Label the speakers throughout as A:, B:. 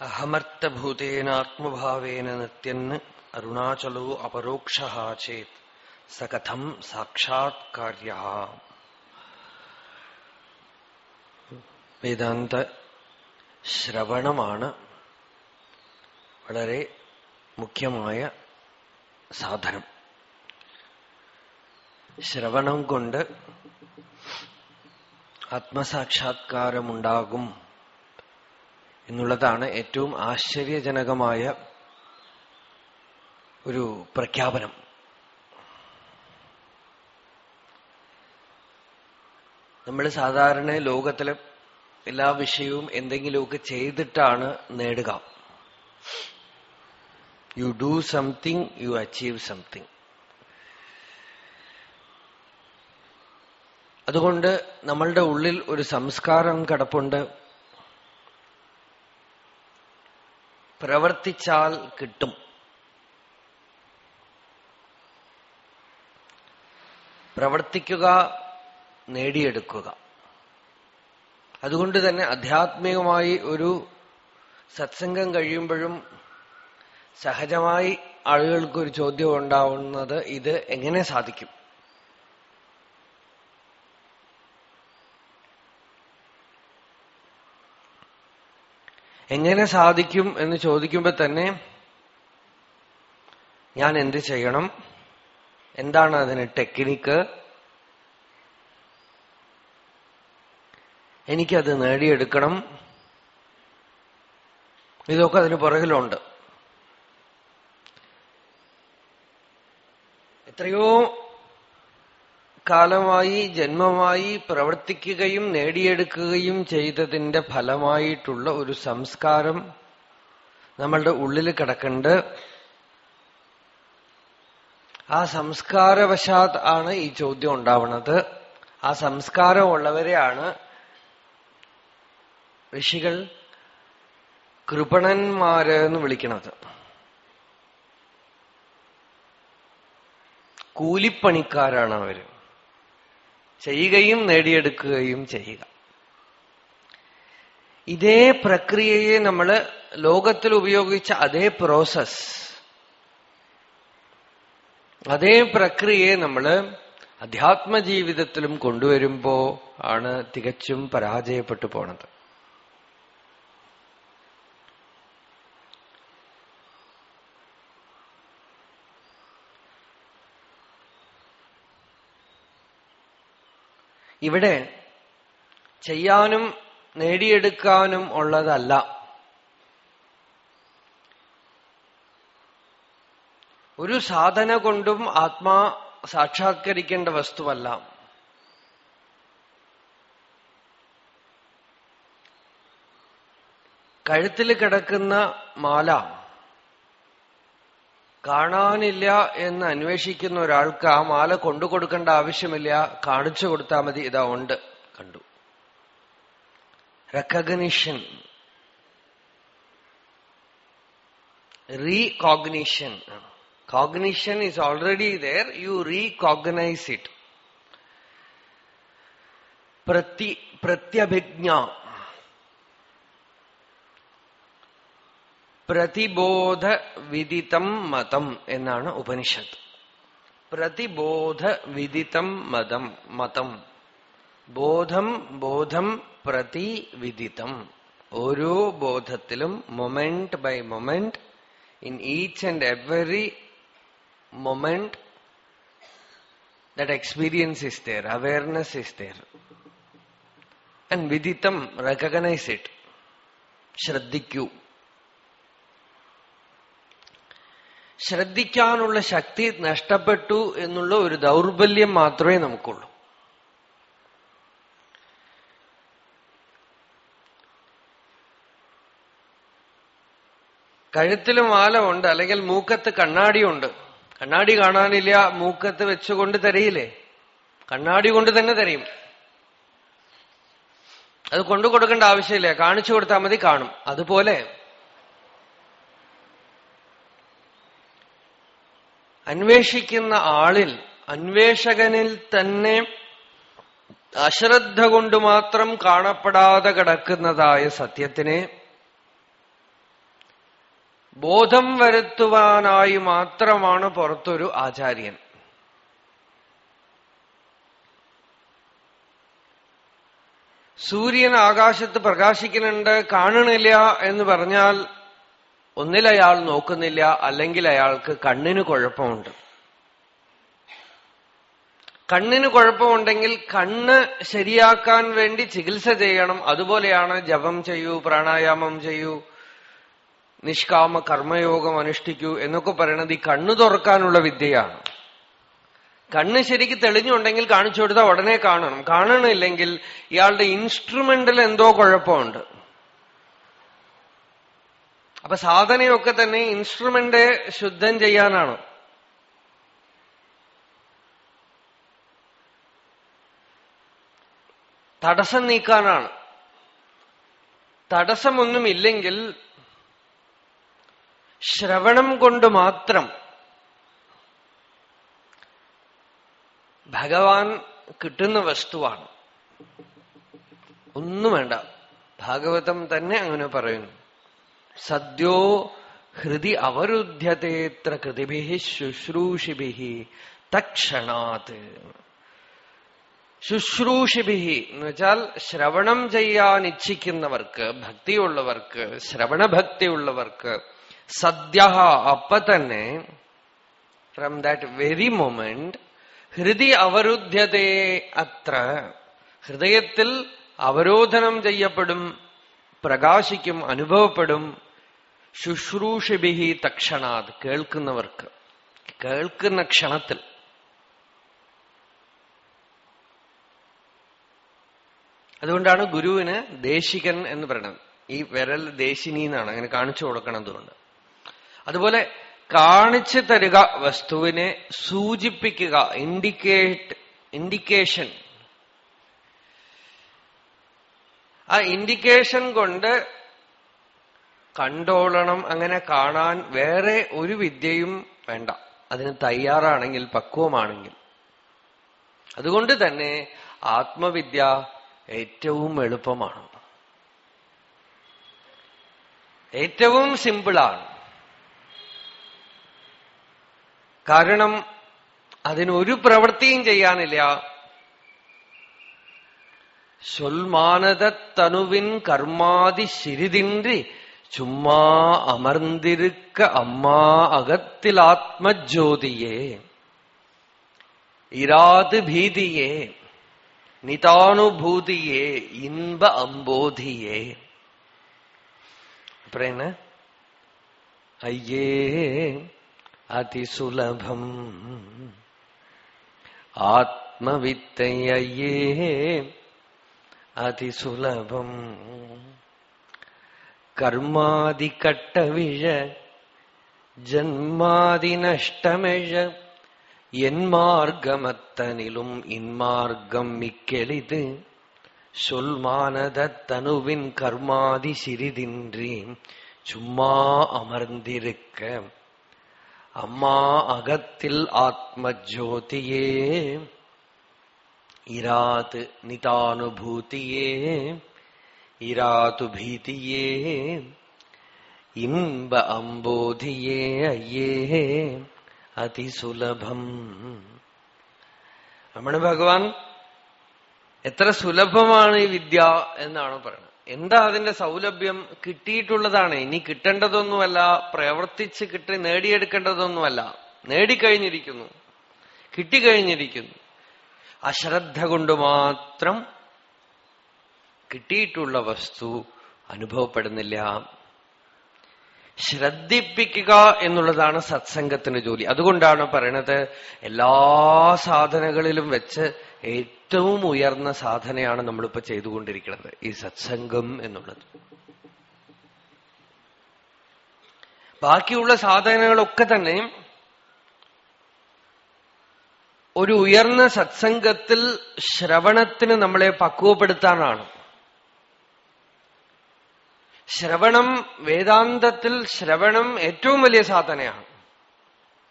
A: അഹമർത്ഥഭൂതേനാത്മഭാവേന നിത്യന് അരുണാചലോ അപരോക്ഷ ചേത് സകഥം സാക്ഷാത്കാര്യ വേദാന്ത ശ്രവണമാണ് വളരെ മുഖ്യമായ സാധനം. ശ്രവണം കൊണ്ട് ആത്മസാക്ഷാത്കാരമുണ്ടാകും. എന്നുള്ളതാണ് ഏറ്റവും ആശ്ചര്യജനകമായ ഒരു പ്രഖ്യാപനം. നമ്മൾ സാധാരണ ലോകത്തിലെ എല്ലാ വിഷയവും എന്തെങ്കിലുമൊക്കെ ചെയ്തിട്ടാണ് നേടുക. You do something you achieve something അതുകൊണ്ട് നമ്മളുടെ ഉള്ളിൽ ഒരു സംസ്കാരം കിടപ്പുണ്ട്. പ്രവർത്തിച്ചാൽ കിട്ടും. പ്രവർത്തിക്കുക നേടിയെടുക്കുക. അതുകൊണ്ട് തന്നെ ആധ്യാത്മികമായി ഒരു സത്സംഗം കഴിയുമ്പോഴും സഹജമായി ആളുകൾക്ക് ഒരു ചോദ്യം ഉണ്ടാവുന്നത് ഇത് എങ്ങനെ സാധിക്കും? എങ്ങനെ സാധിക്കും എന്ന് ചോദിക്കുമ്പോൾ തന്നെ ഞാൻ എന്ത് ചെയ്യണം? എന്താണ് അതിന് ടെക്നിക്ക് എനിക്കത് നേടിയെടുക്കണം. ഇതൊക്കെ അതിന് പുറകിലുണ്ട്. എത്രയോ കാലമായി ജന്മമായി പ്രവർത്തിക്കുകയും നേടിയെടുക്കുകയും ചെയ്തതിന്റെ ഫലമായിട്ടുള്ള ഒരു സംസ്കാരം നമ്മളുടെ ഉള്ളിൽ കിടക്കുന്നുണ്ട്. ആ സംസ്കാരവശാത് ആണ് ഈ ചോദ്യം ഉണ്ടാവുന്നത്. ആ സംസ്കാരമുള്ളവരെയാണ് ഋഷികൾ കൃപണന്മാര് എന്ന് വിളിക്കുന്നത്. കൂലിപ്പണിക്കാരാണ് അവർ. ചെയ്യുകയും നേടിയെടുക്കുകയും ചെയ്യുക. ഇതേ പ്രക്രിയയെ നമ്മൾ ലോകത്തിൽ ഉപയോഗിച്ച അതേ പ്രോസസ് അതേ പ്രക്രിയയെ നമ്മൾ അധ്യാത്മ ജീവിതത്തിലും കൊണ്ടുവരുമ്പോ ആണ് തികച്ചും പരാജയപ്പെട്ടു പോണത്. ഇവിടെ ചെയ്യാനും നേടിയെടുക്കാനും ഉള്ളതല്ല. ഒരു സാധന കൊണ്ടും ആത്മാ സാക്ഷാത്കരിക്കേണ്ട വസ്തുവല്ല. കഴുത്തിൽ കിടക്കുന്ന മാല കാണാനില്ല എന്ന് അന്വേഷിക്കുന്ന ഒരാൾക്ക് ആ മാല കൊണ്ടു കൊടുക്കേണ്ട ആവശ്യമില്ല കാണിച്ചു കൊടുത്താൽ മതി ഇതാ ഉണ്ട്. കണ്ടു. Recognition recognition cognition is already there you recognise it പ്രതി പ്രത്യഭിജ്ഞ. പ്രതിബോധ വിദിതം മതം എന്നാണ് ഉപനിഷത്ത് പ്രതിബോധ വിദിതം മതം മതം ബോധം ബോധം പ്രതിവിദിതം ഓരോ ബോധത്തിലും moment by moment in each and every moment that experience is there, awareness is there. And viditam, recognize it. ശ്രദ്ധിക്കൂ ശ്രദ്ധിക്കാനുള്ള ശക്തി നഷ്ടപ്പെട്ടു എന്നുള്ള ഒരു ദൗർബല്യം മാത്രമേ നമുക്കുള്ളൂ. കഴുത്തിൽ മാല ഉണ്ട് അല്ലെങ്കിൽ മൂക്കത്ത് കണ്ണാടിയുണ്ട് കണ്ണാടി കാണാനില്ല മൂക്കത്ത് വെച്ചുകൊണ്ട് തരയില്ലേ? കണ്ണാടി കൊണ്ട് തന്നെ തരയും. അത് കൊണ്ടു കൊടുക്കേണ്ട ആവശ്യമില്ല. കാണിച്ചു കൊടുത്താൽ മതി കാണും. അതുപോലെ അന്വേഷിക്കുന്ന ആളിൽ അന്വേഷകനിൽ തന്നെ അശ്രദ്ധ കൊണ്ട് മാത്രം കാണപ്പെടാതെ കിടക്കുന്നതായ സത്യത്തിനെ ബോധം വരുത്തുവാനായി മാത്രമാണ് പുറത്തൊരു ആചാര്യൻ. സൂര്യൻ ആകാശത്ത് പ്രകാശിക്കുന്നുണ്ട് കാണണില്ല എന്ന് പറഞ്ഞാൽ ഒന്നിൽ അയാൾ നോക്കുന്നില്ല അല്ലെങ്കിൽ അയാൾക്ക് കണ്ണിന് കുഴപ്പമുണ്ട്. കണ്ണിന് കുഴപ്പമുണ്ടെങ്കിൽ കണ്ണ് ശരിയാക്കാൻ വേണ്ടി ചികിത്സ ചെയ്യണം. അതുപോലെയാണ് ജപം ചെയ്യൂ പ്രാണായാമം ചെയ്യൂ നിഷ്കാമ കർമ്മയോഗം അനുഷ്ഠിക്കൂ എന്നൊക്കെ പറയണത് ഈ കണ്ണു തുറക്കാനുള്ള വിദ്യയാണ്. കണ്ണ് ശരിക്ക് തെളിഞ്ഞുണ്ടെങ്കിൽ കാണിച്ചു കൊടുത്താൽ ഉടനെ കാണണം. കാണണില്ലെങ്കിൽ ഇയാളുടെ ഇൻസ്ട്രുമെന്റിൽ എന്തോ കുഴപ്പമുണ്ട്. അപ്പൊ സാധനയൊക്കെ തന്നെ ഇൻസ്ട്രുമെന്റ് ശുദ്ധം ചെയ്യാനാണ്. തടസ്സം നീക്കാനാണ്. തടസ്സമൊന്നുമില്ലെങ്കിൽ ശ്രവണം കൊണ്ട് മാത്രം ഭഗവാൻ കിട്ടുന്ന വസ്തുവാണ്. ഒന്നും വേണ്ട. ഭാഗവതം തന്നെ അങ്ങനെ പറയുന്നു. സദ്യോ ഹൃദി അവരുദ്ധ്യതേത്ര കൃതിഭി ശുശ്രൂഷിഭി തക്ഷണാത്. ശുശ്രൂഷിഭി എന്ന് വെച്ചാൽ ശ്രവണം ചെയ്യാൻ ഇച്ഛിക്കുന്നവർക്ക് ഭക്തിയുള്ളവർക്ക് ശ്രവണഭക്തിയുള്ളവർക്ക് സദ്യ അപ്പൊ തന്നെ ഫ്രം ദാറ്റ് വെരി മൊമെന്റ് ഹൃദി അവരുദ്ധ്യതേ അത്ര ഹൃദയത്തിൽ അവരോധനം ചെയ്യപ്പെടും പ്രകാശിക്കും അനുഭവപ്പെടും ശുശ്രൂഷിബിഹി തക്ഷണാത് കേൾക്കുന്നവർക്ക് കേൾക്കുന്ന ക്ഷണത്തിൽ. അതുകൊണ്ടാണ് ഗുരുവിന് ദേശികൻ എന്ന് പറയുന്നത്. ഈ വിരൽ ദേശിനി എന്നാണ് അങ്ങനെ കാണിച്ചു കൊടുക്കണം അതുപോലെ കാണിച്ചു തരിക വസ്തുവിനെ സൂചിപ്പിക്കുക ഇൻഡിക്കേറ്റ് ഇൻഡിക്കേഷൻ. ആ ഇൻഡിക്കേഷൻ കൊണ്ട് കണ്ടോളണം അങ്ങനെ കാണാൻ വേറെ ഒരു വിദ്യയും വേണ്ട. അതിന് തയ്യാറാണെങ്കിൽ പക്വമാണെങ്കിൽ. അതുകൊണ്ട് തന്നെ ആത്മവിദ്യ ഏറ്റവും എളുപ്പമാണ്. ഏറ്റവും സിമ്പിളാണ്. കാരണം അതിനൊരു പ്രവൃത്തിയും ചെയ്യാനില്ല. സ്വൽമാനത തനുവിൻ കർമാതി ശിരിതിന്റെ சும்மா அமர்ந்திருக்க அம்மா அகத்தில் ஆத்ம ஜோதியே இராது பீதியே நிதானுபூதியே இன்ப அம்போதியே. அப்புறம் என்ன? ஐயே அதிசுலபம். ஆத்மவித்தை ஐயே அதிசுலபம். கர்மாதி கட்டவிழ ஜன்மாதி நஷ்டமெழ என் மார்க்கமத்தனிலும் இன்மார்க்கம் மிக்கெளிது சொல்மானத தனுவின் கர்மாதி சிறிதின்றி சும்மா அமர்ந்திருக்க அம்மா அகத்தில் ஆத்ம ஜோதியே இராது நிதானுபூதியே ഇരാതു ഭീതിയേ ഇമ്പ അംബോധിയേ അയ്യേ അതിസുലഭം. രമണ ഭഗവാൻ എത്ര സുലഭമാണ് ഈ വിദ്യ എന്നാണ് പറയുന്നത്. എന്താ അതിന്റെ സൗലഭ്യം? കിട്ടിയിട്ടുള്ളതാണ്. ഇനി കിട്ടേണ്ടതൊന്നുമല്ല പ്രവർത്തിച്ച് കിട്ടി നേടിയെടുക്കേണ്ടതൊന്നുമല്ല. നേടിക്കഴിഞ്ഞിരിക്കുന്നു. കിട്ടിക്കഴിഞ്ഞിരിക്കുന്നു. അശ്രദ്ധ കൊണ്ട് മാത്രം കിട്ടിയിട്ടുള്ള വസ്തു അനുഭവപ്പെടുന്നില്ല. ശ്രദ്ധിപ്പിക്കുക എന്നുള്ളതാണ് സത്സംഗത്തിന്റെ ജോലി. അതുകൊണ്ടാണ് പറയണത് എല്ലാ സാധനകളിലും വെച്ച് ഏറ്റവും ഉയർന്ന സാധനയാണ് നമ്മളിപ്പോ ചെയ്തുകൊണ്ടിരിക്കുന്നത്. ഈ സത്സംഗം എന്നുള്ളത്. ബാക്കിയുള്ള സാധനങ്ങളൊക്കെ തന്നെ ഒരു ഉയർന്ന സത്സംഗത്തിൽ ശ്രവണത്തിന് നമ്മളെ പക്വപ്പെടുത്താനാണ്. ശ്രവണം വേദാന്തത്തിൽ ശ്രവണം ഏറ്റവും വലിയ സാധനയാണ്.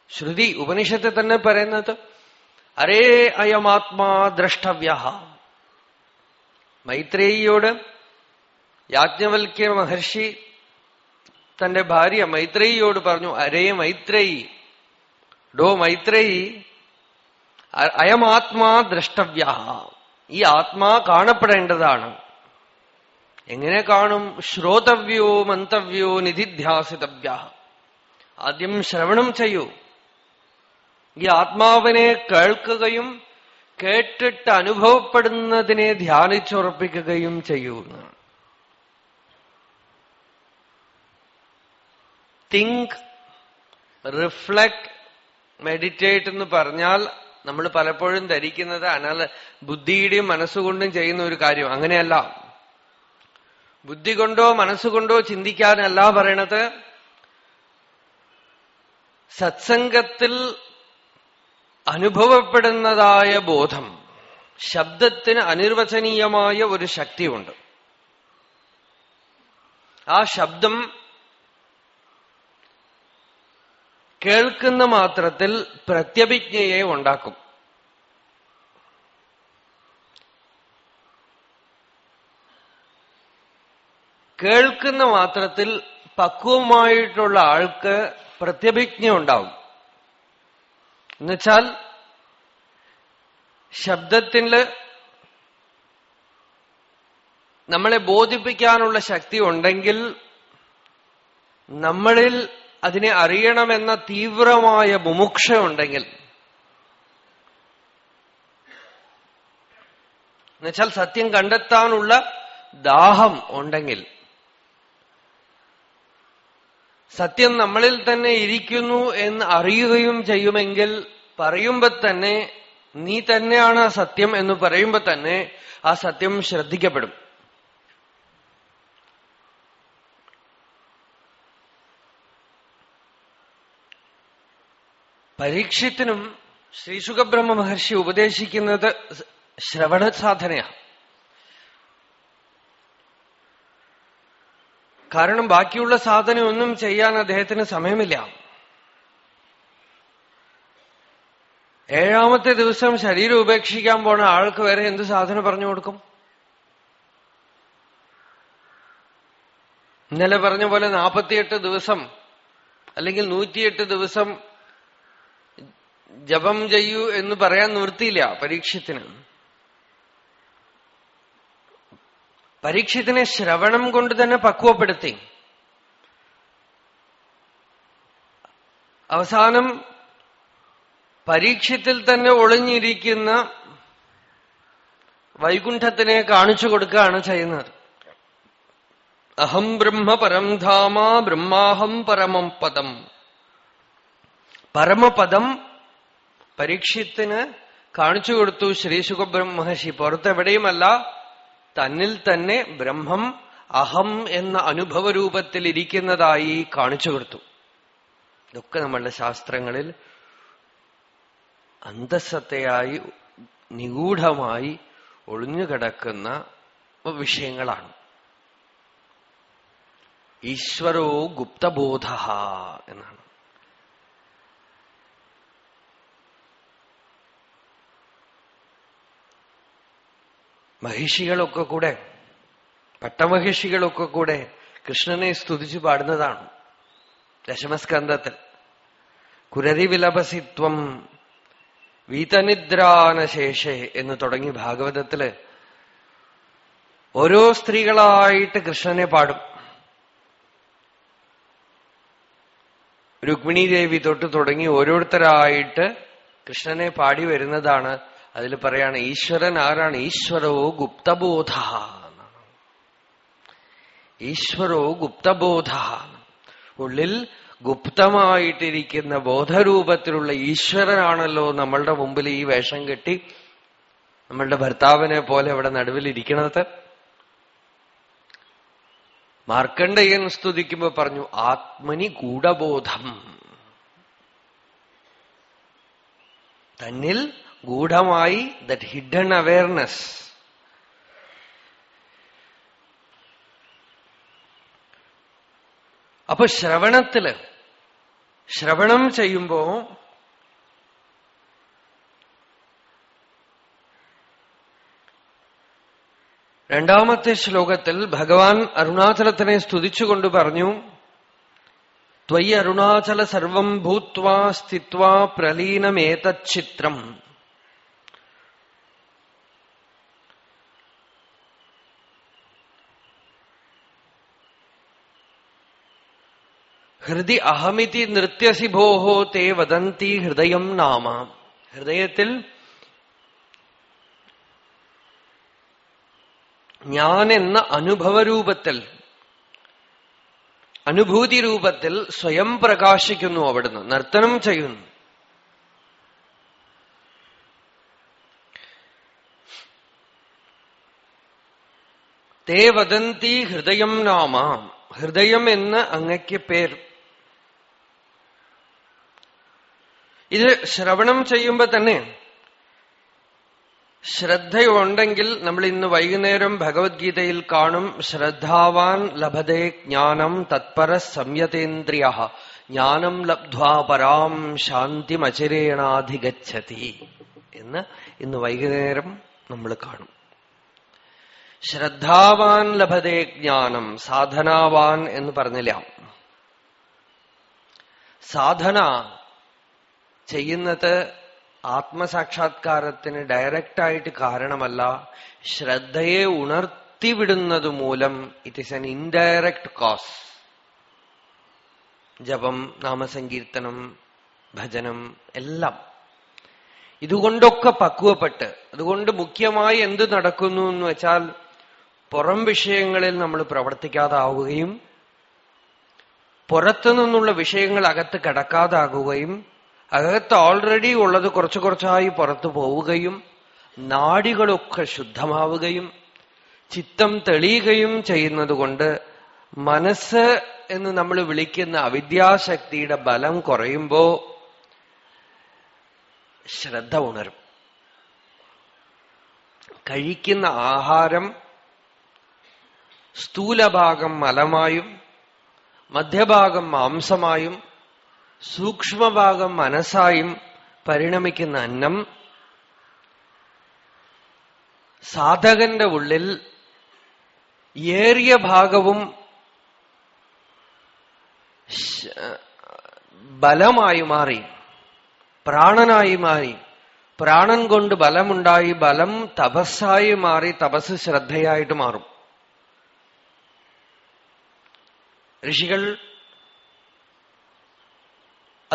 A: ശ്രുതി ഉപനിഷത്തിൽ തന്നെ പറയുന്നത് അരേ അയമാത്മാ ദ്രഷ്ടവ്യ മൈത്രേയിയോട് യാജ്ഞവൽക്യ മഹർഷി തന്റെ ഭാര്യ മൈത്രേയിയോട് പറഞ്ഞു അരേ മൈത്രേയി ഡോ മൈത്രേയി അയമാത്മാ ദ്രഷ്ടവ്യ ഈ ആത്മാ കാണപ്പെടേണ്ടതാണ്. എങ്ങനെ കാണും? ശ്രോതവ്യോ മന്തവ്യോ നിധിധ്യാസിതവ്യ. ആദ്യം ശ്രവണം ചെയ്യൂ. ഈ ആത്മാവിനെ കേൾക്കുകയും കേട്ടിട്ട് അനുഭവപ്പെടുന്നതിനെ ധ്യാനിച്ചുറപ്പിക്കുകയും ചെയ്യൂ തിങ്ക് റിഫ്ലക്ട് മെഡിറ്റേറ്റ് എന്ന് പറഞ്ഞാൽ നമ്മൾ പലപ്പോഴും ധരിക്കുന്നത് അനാൽ ബുദ്ധിയുടെയും മനസ്സുകൊണ്ടും ചെയ്യുന്ന ഒരു കാര്യം. അങ്ങനെയല്ല. ബുദ്ധി കൊണ്ടോ മനസ്സുകൊണ്ടോ ചിന്തിക്കാനല്ല പറയണത് സത്സംഗത്തിൽ അനുഭവപ്പെടുന്നതായ ബോധം ശബ്ദത്തിന് അനിർവചനീയമായ ഒരു ശക്തിയുണ്ട്. ആ ശബ്ദം കേൾക്കുന്ന മാത്രത്തിൽ പ്രത്യഭിജ്ഞയെ ഉണ്ടാക്കും. കേൾക്കുന്ന മാത്രത്തിൽ പക്വമായിട്ടുള്ള ആൾക്ക് പ്രത്യഭിജ്ഞ ഉണ്ടാവും. എന്നുവെച്ചാൽ ശബ്ദത്തിൽ നമ്മളെ ബോധിപ്പിക്കാനുള്ള ശക്തി ഉണ്ടെങ്കിൽ നമ്മളിൽ അതിനെ അറിയണമെന്ന തീവ്രമായ മുമുക്ഷ ഉണ്ടെങ്കിൽ എന്നുവെച്ചാൽ സത്യം കണ്ടെത്താനുള്ള ദാഹം ഉണ്ടെങ്കിൽ സത്യം നമ്മളിൽ തന്നെ ഇരിക്കുന്നു എന്ന് അറിയുകയും ചെയ്യുമെങ്കിൽ പറയുമ്പോ തന്നെ നീ തന്നെയാണ് ആ സത്യം എന്ന് പറയുമ്പോ തന്നെ ആ സത്യം ശ്രദ്ധിക്കപ്പെടും. പരീക്ഷത്തിനും ശ്രീ സുഖബ്രഹ്മ മഹർഷി ഉപദേശിക്കുന്നത് ശ്രവണ സാധനയാണ്. കാരണം ബാക്കിയുള്ള സാധനം ഒന്നും ചെയ്യാൻ അദ്ദേഹത്തിന് സമയമില്ല. ഏഴാമത്തെ ദിവസം ശരീരം ഉപേക്ഷിക്കാൻ പോണ ആൾക്ക് വേറെ എന്ത് സാധനം പറഞ്ഞു കൊടുക്കും? ഇന്നലെ പറഞ്ഞ പോലെ നാൽപ്പത്തിയെട്ട് ദിവസം അല്ലെങ്കിൽ നൂറ്റിയെട്ട് ദിവസം ജപം ചെയ്യൂ എന്ന് പറയാൻ നിവൃത്തിയില്ല പരീക്ഷത്തിന്. പരീക്ഷത്തിനെ ശ്രവണം കൊണ്ട് തന്നെ പക്വപ്പെടുത്തി. അവസാനം പരീക്ഷത്തിൽ തന്നെ ഒളിഞ്ഞിരിക്കുന്ന വൈകുണ്ഠത്തിനെ കാണിച്ചു കൊടുക്കുകയാണ് ചെയ്യുന്നത്. അഹം ബ്രഹ്മ പരം ധാമ ബ്രഹ്മാഹം പരമം പദം. പരമപദം പരീക്ഷത്തിന് കാണിച്ചു കൊടുത്തു ശ്രീ സുഖബ്രഹ്മഹർഷി പുറത്തെവിടെയുമല്ല തന്നിൽ തന്നെ ബ്രഹ്മം അഹം എന്ന അനുഭവ രൂപത്തിൽ ഇരിക്കുന്നതായി കാണിച്ചു കൊടുത്തു. ഇതൊക്കെ നമ്മളുടെ ശാസ്ത്രങ്ങളിൽ അന്തസ്സത്തെയായി നിഗൂഢമായി ഒളിഞ്ഞുകിടക്കുന്ന വിഷയങ്ങളാണ്. ഈശ്വരോ ഗുപ്തബോധ എന്നാണ്. മഹിഷികളൊക്കെ കൂടെ പട്ടമഹിഷികളൊക്കെ കൂടെ കൃഷ്ണനെ സ്തുതിച്ചു പാടുന്നതാണ് ദശമസ്കന്ധത്തിൽ. കുരതി വിലപസിത്വം വീതനിദ്രാനശേഷേ എന്ന് തുടങ്ങി ഭാഗവതത്തിൽ ഓരോ സ്ത്രീകളായിട്ട് കൃഷ്ണനെ പാടും. രുക്മിണി ദേവി തൊട്ട് തുടങ്ങി ഓരോരുത്തരായിട്ട് കൃഷ്ണനെ പാടി വരുന്നതാണ് അതിൽ പറയാണ് ഈശ്വരൻ ആരാണ്? ഈശ്വരോ ഗുപ്തബോധ. ഈശ്വരോ ഗുപ്തബോധ. ഉള്ളിൽ ഗുപ്തമായിട്ടിരിക്കുന്ന ബോധരൂപത്തിലുള്ള ഈശ്വരനാണല്ലോ നമ്മളുടെ മുമ്പിൽ ഈ വേഷം കെട്ടി നമ്മളുടെ ഭർത്താവിനെ പോലെ ഇവിടെ നടുവിലിരിക്കണത്. മാർക്കണ്ഡയൻ സ്തുതിക്കുമ്പോ പറഞ്ഞു ആത്മനി ഗൂഢബോധം. തന്നിൽ ഗൂഢമായി ദറ്റ് ഹിഡൻ അവയർനെസ് അപ്പൊ ശ്രവണത്തിൽ ശ്രവണം ചെയ്യുമ്പോ രണ്ടാമത്തെ ശ്ലോകത്തിൽ ഭഗവാൻ അരുണാചലത്തിനെ സ്തുതിച്ചുകൊണ്ട് പറഞ്ഞു ത്വയി അരുണാചല സർവം ഭൂത്വാ സ്ഥിത്വാ പ്രലീനമേതച്ചിത്രം ഹൃദി അഹമിതി നൃത്യസി ഭോഹോ തേ വദന്തി ഹൃദയം നാമ. ഹൃദയത്തിൽ ഞാൻ എന്ന അനുഭവരൂപത്തിൽ അനുഭൂതി രൂപത്തിൽ സ്വയം പ്രകാശിക്കുന്നു അവിടുന്ന് നർത്തനം ചെയ്യുന്നു. തേ വദന്തി ഹൃദയം നാമ. ഹൃദയം എന്ന് അങ്ങയ്ക്ക് പേർ. ഇത് ശ്രവണം ചെയ്യുമ്പോ തന്നെ ശ്രദ്ധയുണ്ടെങ്കിൽ നമ്മൾ ഇന്ന് വൈകുന്നേരം ഭഗവത്ഗീതയിൽ കാണും ശ്രദ്ധാവാൻ ലഭതേ ജ്ഞാനം തത്പര സംയതേന്ദ്രിയ ജ്ഞാനം ലബ്ധ്വാ പരാം ശാന്തിമചരേണാധിഗച്ഛതി എന്ന് ഇന്ന് വൈകുന്നേരം നമ്മൾ കാണും. ശ്രദ്ധാവാൻ ലഭതേ ജ്ഞാനം സാധനാവാൻ എന്ന് പറഞ്ഞില്ല. സാധന ചെയ്യുന്നത് ആത്മസാക്ഷാത്കാരത്തിന് ഡയറക്റ്റായിട്ട് കാരണമല്ല ശ്രദ്ധയെ ഉണർത്തിവിടുന്നത് മൂലം it is an indirect cause ജപം നാമസങ്കീർത്തനം ഭജനം എല്ലാം. ഇതുകൊണ്ടൊക്കെ പക്വപ്പെട്ട് അതുകൊണ്ട് മുഖ്യമായി എന്ത് നടക്കുന്നു എന്ന് വെച്ചാൽ പുറം വിഷയങ്ങളിൽ നമ്മൾ പ്രവർത്തിക്കാതാവുകയും പുറത്തു നിന്നുള്ള വിഷയങ്ങൾ അകത്ത് കിടക്കാതാകുകയും അകത്ത് ഓൾറെഡി ഉള്ളത് കുറച്ചു കുറച്ചായി പുറത്തു പോവുകയും നാടികളൊക്കെ ശുദ്ധമാവുകയും ചിത്തം തെളിയുകയും ചെയ്യുന്നതുകൊണ്ട് മനസ്സ് എന്ന് നമ്മൾ വിളിക്കുന്ന അവിദ്യാശക്തിയുടെ ബലം കുറയുമ്പോ ശ്രദ്ധ ഉണരും. കഴിക്കുന്ന ആഹാരം സ്ഥൂലഭാഗം മലമായും മധ്യഭാഗം മാംസമായും സൂക്ഷ്മഭാഗം മനസ്സായും പരിണമിക്കുന്ന അന്നം സാധകന്റെ ഉള്ളിൽ ഏറിയ ഭാഗവും ബലമായി മാറി പ്രാണനായി മാറി. പ്രാണൻ കൊണ്ട് ബലമുണ്ടായി ബലം തപസ്സായി മാറി തപസ് ശ്രദ്ധയായിട്ട് മാറും. ഋഷികൾ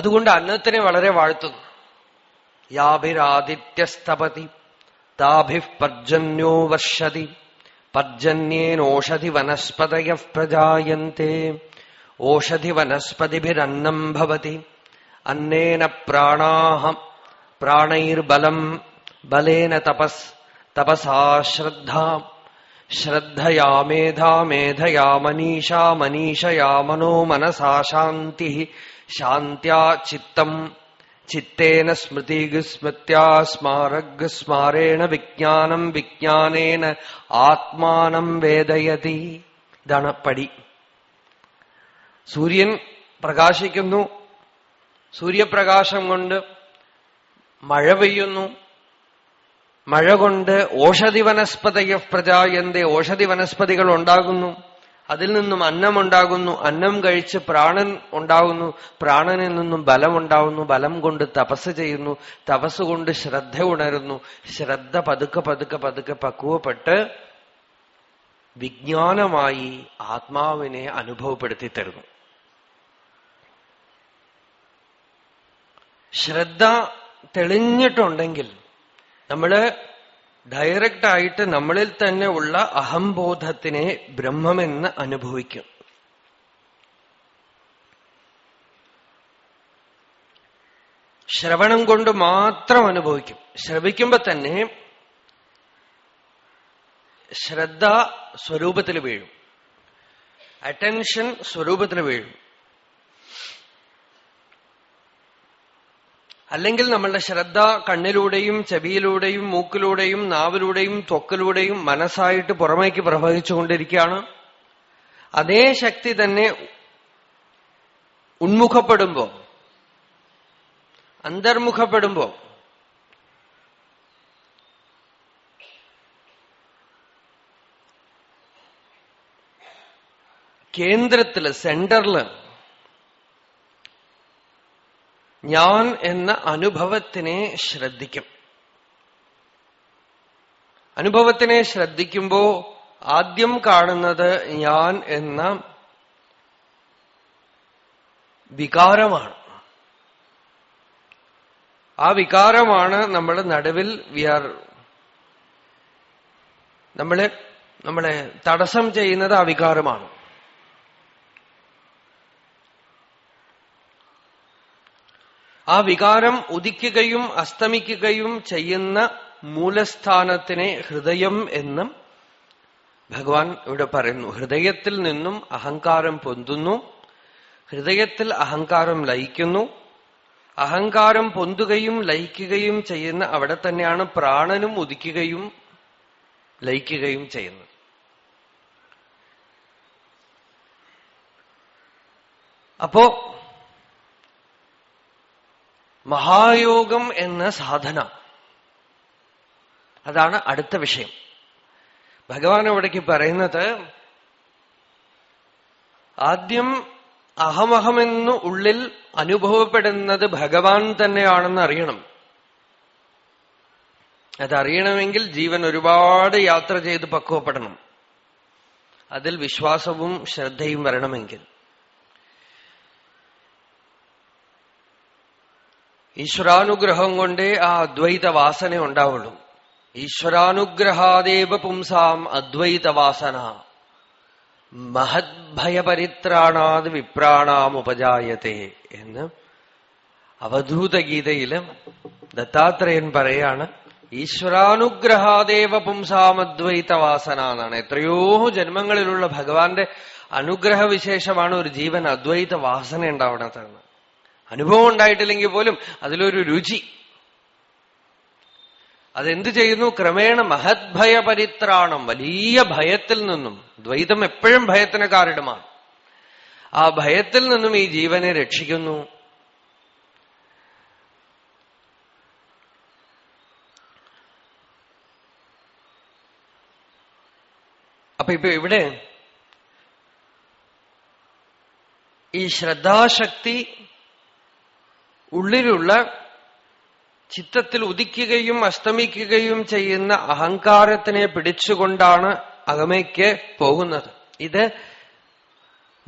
A: അതുകൊണ്ട് അന്നത്തിനെ വളരെ വാഴ്ത്തുന്നു. യാഭിരാദിത്യസ്തപതി താഭി പർജന്യോ വർഷതി പർജന്യേനോഷധി വനസ്പതയ പ്രജായന്തേ ഓഷധി വനസ്പതിഭിരന്നം ഭവതി അന്നേന പ്രാണാഹം പ്രാണൈർബലം ബലേന തപസ് തപസാ ശ്രദ്ധ ശ്രദ്ധയാ മേധാ മേധയാ മനീഷാ മനീഷയാ മനോ മനസാ ശാന്തി ശാന്ത്യാ ചിത്തം. ചിത്തേന സ്മൃതിഗ് സ്മൃത്യാ സ്മാരഗ് സ്മാരേണ വിജ്ഞാനം വിജ്ഞാനേന ആത്മാനം വേദയതി. ഇതാണ് പടി. സൂര്യൻ പ്രകാശിക്കുന്നു. സൂര്യപ്രകാശം കൊണ്ട് മഴ പെയ്യുന്നു. മഴ കൊണ്ട് ഓഷധി വനസ്പതയ പ്രജായന്റെ ഓഷധി വനസ്പതികൾ ഉണ്ടാകുന്നു. അതിൽ നിന്നും അന്നമുണ്ടാകുന്നു അന്നം കഴിച്ച് പ്രാണൻ ഉണ്ടാകുന്നു. പ്രാണനിൽ നിന്നും ബലമുണ്ടാകുന്നു ബലം കൊണ്ട് തപസ് ചെയ്യുന്നു. തപസ് കൊണ്ട് ശ്രദ്ധ ഉണരുന്നു. ശ്രദ്ധ പതുക്കെ പതുക്കെ പതുക്കെ പക്വപ്പെട്ട് വിജ്ഞാനമായി ആത്മാവിനെ അനുഭവപ്പെടുത്തി തരുന്നു. ശ്രദ്ധ തെളിഞ്ഞിട്ടുണ്ടെങ്കിൽ നമ്മൾ ഡയറക്റ്റ് ആയിട്ട് നമ്മളിൽ തന്നെ ഉള്ള അഹംബോധത്തിനെ ബ്രഹ്മമെന്ന് അനുഭവിക്കും. ശ്രവണം കൊണ്ട് മാത്രം അനുഭവിക്കും. ശ്രവിക്കുമ്പോ തന്നെ ശ്രദ്ധ സ്വരൂപത്തിൽ വീഴും. അറ്റൻഷൻ സ്വരൂപത്തിൽ വീഴും. അല്ലെങ്കിൽ നമ്മളുടെ ശ്രദ്ധ കണ്ണിലൂടെയും ചെവിയിലൂടെയും മൂക്കിലൂടെയും നാവിലൂടെയും ത്വക്കിലൂടെയും മനസ്സായിട്ട് പുറമേക്ക് പ്രവഹിച്ചുകൊണ്ടിരിക്കുകയാണ്. അതേ ശക്തി തന്നെ ഉന്മുഖപ്പെടുമ്പോ അന്തർമുഖപ്പെടുമ്പോ കേന്ദ്രത്തിൽ സെന്ററിൽ ഞാൻ എന്ന അനുഭവത്തിനെ ശ്രദ്ധിക്കും. അനുഭവത്തിനെ ശ്രദ്ധിക്കുമ്പോ ആദ്യം കാണുന്നത് ഞാൻ എന്ന വികാരമാണ്. ആ വികാരമാണ് നമ്മൾ നടുവിൽ വി ആർ നമ്മളെ നമ്മളെ തടസ്സം ചെയ്യുന്നത് ആ വികാരമാണ്. ആ വികാരം ഉദിക്കുകയും അസ്തമിക്കുകയും ചെയ്യുന്ന മൂലസ്ഥാനത്തിനെ ഹൃദയം എന്നും ഭഗവാൻ ഇവിടെ പറയുന്നു. ഹൃദയത്തിൽ നിന്നും അഹങ്കാരം പൊന്തുന്നു. ഹൃദയത്തിൽ അഹങ്കാരം ലയിക്കുന്നു. അഹങ്കാരം പൊന്തുകയും ലയിക്കുകയും ചെയ്യുന്ന അവിടെ തന്നെയാണ് പ്രാണനും ഉദിക്കുകയും ലയിക്കുകയും ചെയ്യുന്നത്. അപ്പോ മഹായോഗം എന്ന സാധന. അതാണ് അടുത്ത വിഷയം. ഭഗവാൻ അവിടേക്ക് പറയുന്നത് ആദ്യം അഹമഹമെന്ന് ഉള്ളിൽ അനുഭവപ്പെടുന്നത് ഭഗവാൻ തന്നെയാണെന്ന് അറിയണം. അതറിയണമെങ്കിൽ ജീവൻ ഒരുപാട് യാത്ര ചെയ്ത് പക്വപ്പെടണം. അതിൽ വിശ്വാസവും ശ്രദ്ധയും വരണമെങ്കിൽ. ഈശ്വരാനുഗ്രഹം കൊണ്ടേ ആ അദ്വൈത വാസന ഉണ്ടാവുള്ളൂ. ഈശ്വരാനുഗ്രഹാദേവ പുംസാം അദ്വൈത വാസന. മഹദ്ഭയപരിത്രാണാത് വിപ്രാണാമുപജായത്തെ എന്ന് അവധൂത ഗീതയിൽ ദത്താത്രേയൻ പറയാണ് ഈശ്വരാനുഗ്രഹാദേവ പുംസാമദ്വൈത വാസന എന്നാണ്. എത്രയോ ജന്മങ്ങളിലുള്ള ഭഗവാന്റെ അനുഗ്രഹവിശേഷമാണ് ഒരു ജീവൻ അദ്വൈത വാസന ഉണ്ടാവണതെന്ന് അനുഭവം ഉണ്ടായിട്ടില്ലെങ്കിൽ പോലും അതിലൊരു രുചി. അതെന്ത് ചെയ്യുന്നു? ക്രമേണ മഹദ്ഭയ പരിത്രാണം വലിയ ഭയത്തിൽ നിന്നും ദ്വൈതം എപ്പോഴും ഭയത്തിന് കാരണമാണ്. ആ ഭയത്തിൽ നിന്നും ഈ ജീവനെ രക്ഷിക്കുന്നു. അപ്പൊ ഇപ്പൊ ഇവിടെ ഈ ശ്രദ്ധാശക്തി ഉള്ളിലുള്ള ചിത്തത്തിൽ ഉദിക്കുകയും അസ്തമിക്കുകയും ചെയ്യുന്ന അഹങ്കാരത്തിനെ പിടിച്ചുകൊണ്ടാണ് അകമയ്ക്ക് പോകുന്നത്. ഇത്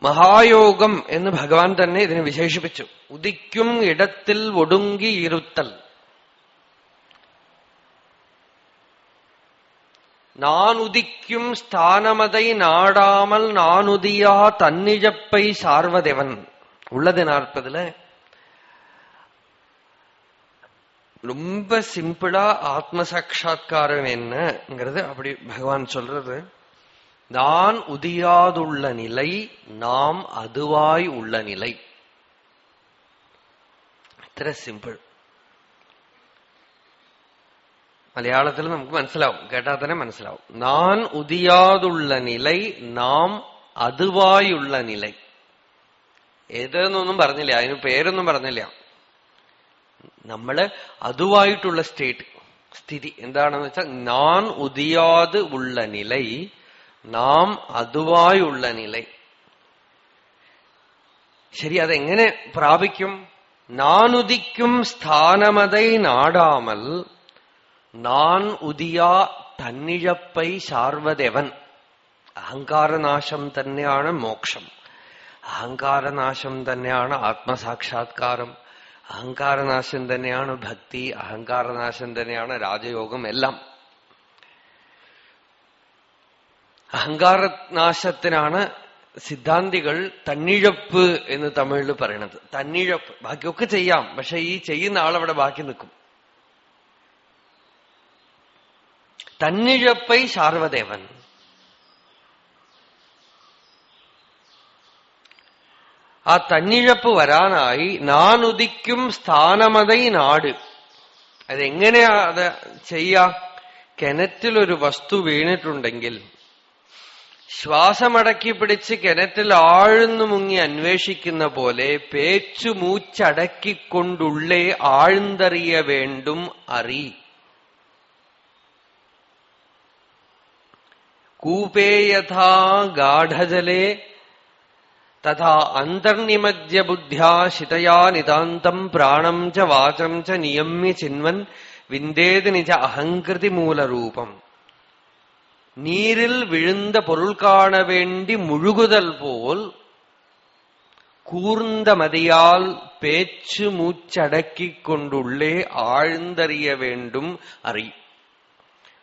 A: മഹായോഗം എന്ന് ഭഗവാൻ തന്നെ ഇതിനെ വിശേഷിപ്പിച്ചു. ഉദിക്കും ഇടത്തിൽ ഒടുങ്ങിയിരുത്തൽ നാനുദിക്കും സ്ഥാനമതൈ നാടാമൽ നാനുദിയാ തന്നിഴപ്പൈ സാർവദേവൻ. ഉള്ളത് നാൽപ്പതിൽ ரொம்ப சிம்பிளா ஆத்ம சாட்சா்காரம் என்னங்கிறது அப்படி பகவான் சொல்றது நான் உதியாதுள்ள நிலை நாம் அதுவாய் உள்ள நிலை ഇത്ര സിമ്പിൾ മലയാളത്തിൽ നമുക്ക് മനസ്സിലാവും കേട്ടാൽ തന്നെ മനസ്സിലാവും നാൻ ഉദിയാതുള്ള നിലൈ നാം അതുവായുള്ള നിലൈ ഏതെന്നൊന്നും പറഞ്ഞില്ല അതിന് പേരൊന്നും പറഞ്ഞില്ല നമ്മൾ അതുവായിട്ടുള്ള സ്റ്റേറ്റ് സ്ഥിതി എന്താണെന്ന് വെച്ചാൽ നാൻ ഉദിയാത് ഉള്ള നിലൈ നാം അതുവായുള്ള നിലൈ. ശരി അതെങ്ങനെ പ്രാപിക്കും? നാനുദിക്കും സ്ഥാനമതൈ നാടാമൽ നാൻ ഉദിയാ തന്നിഴപ്പൈ ശാർവദേവൻ. അഹങ്കാരനാശം തന്നെയാണ് മോക്ഷം. അഹങ്കാരനാശം തന്നെയാണ് ആത്മസാക്ഷാത്കാരം. അഹങ്കാരനാശം തന്നെയാണ് ഭക്തി അഹങ്കാരനാശം തന്നെയാണ് രാജയോഗം എല്ലാം. അഹങ്കാരനാശത്തിനാണ് സിദ്ധാന്തികൾ തന്നിഴപ്പ് എന്ന് തമിഴിൽ പറയണത്. തന്നിഴപ്പ്. ബാക്കിയൊക്കെ ചെയ്യാം. പക്ഷെ ഈ ചെയ്യുന്ന ആളവിടെ ബാക്കി നിൽക്കും. തന്നിഴപ്പൈ ശാർവദേവൻ. ആ തന്നിഴപ്പ് വരാനായി നാനുദിക്കും സ്ഥാനമതൈ നാട്. അതെങ്ങനെയാ അത് ചെയ്യാ? കിണറ്റിലൊരു വസ്തു വീണിട്ടുണ്ടെങ്കിൽ ശ്വാസമടക്കി പിടിച്ച് കിണറ്റിൽ ആഴ്ന്നു മുങ്ങി അന്വേഷിക്കുന്ന പോലെ പേച്ചു മൂച്ചടക്കിക്കൊണ്ടുള്ളേ ആഴ്ന്തറിയ വേണ്ടും അറി. കൂപേയഥാ ഗാഠജലേ തഥാ അന്തർനിമജ്യ നിതാന്തം പ്രാണം ച വാചം ച നിയമ്യ ചിന്വൻ വിന്ദേത് നിജ അഹങ്കൃതി മൂലരൂപം. നീരിൽ விழுந்த പൊരുൾ കാണവേണ്ടി മുഴുകുതൽ പോൽ കൂർന്ത മതിയാൽ പേച്ചു മൂച്ചടക്കിക്കൊണ്ടുള്ളേ ആഴ്ന്തറിയ വേണ്ടും അറി.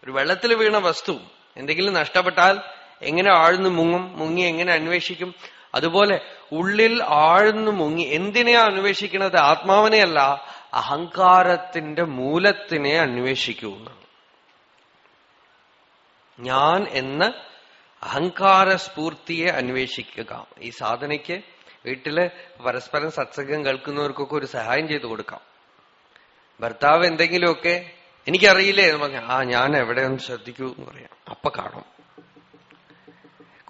A: ഒരു വെള്ളത്തിൽ വീണ വസ്തു എന്തെങ്കിലും നഷ്ടപ്പെട്ടാൽ എങ്ങനെ ആഴ്ന്നു മുങ്ങും? മുങ്ങി എങ്ങനെ അന്വേഷിക്കും? അതുപോലെ ഉള്ളിൽ ആഴ്ന്നു മുങ്ങി. എന്തിനെയാ അന്വേഷിക്കുന്നത്? ആത്മാവിനെയല്ല അഹങ്കാരത്തിന്റെ മൂലത്തിനെ അന്വേഷിക്കൂ. ഞാൻ എന്ന അഹങ്കാര സ്ഫൂർത്തിയെ അന്വേഷിക്കുക. ഈ സാധനയ്ക്ക് വീട്ടിൽ പരസ്പരം സത്സംഗം കേൾക്കുന്നവർക്കൊക്കെ ഒരു സഹായം ചെയ്തു കൊടുക്കാം. ഭർത്താവ് എന്തെങ്കിലുമൊക്കെ എനിക്കറിയില്ലേ? എന്ന് പറഞ്ഞ ആ ഞാൻ എവിടെയൊന്ന് ശ്രദ്ധിക്കൂ എന്ന് പറയാം. അപ്പൊ കാണും.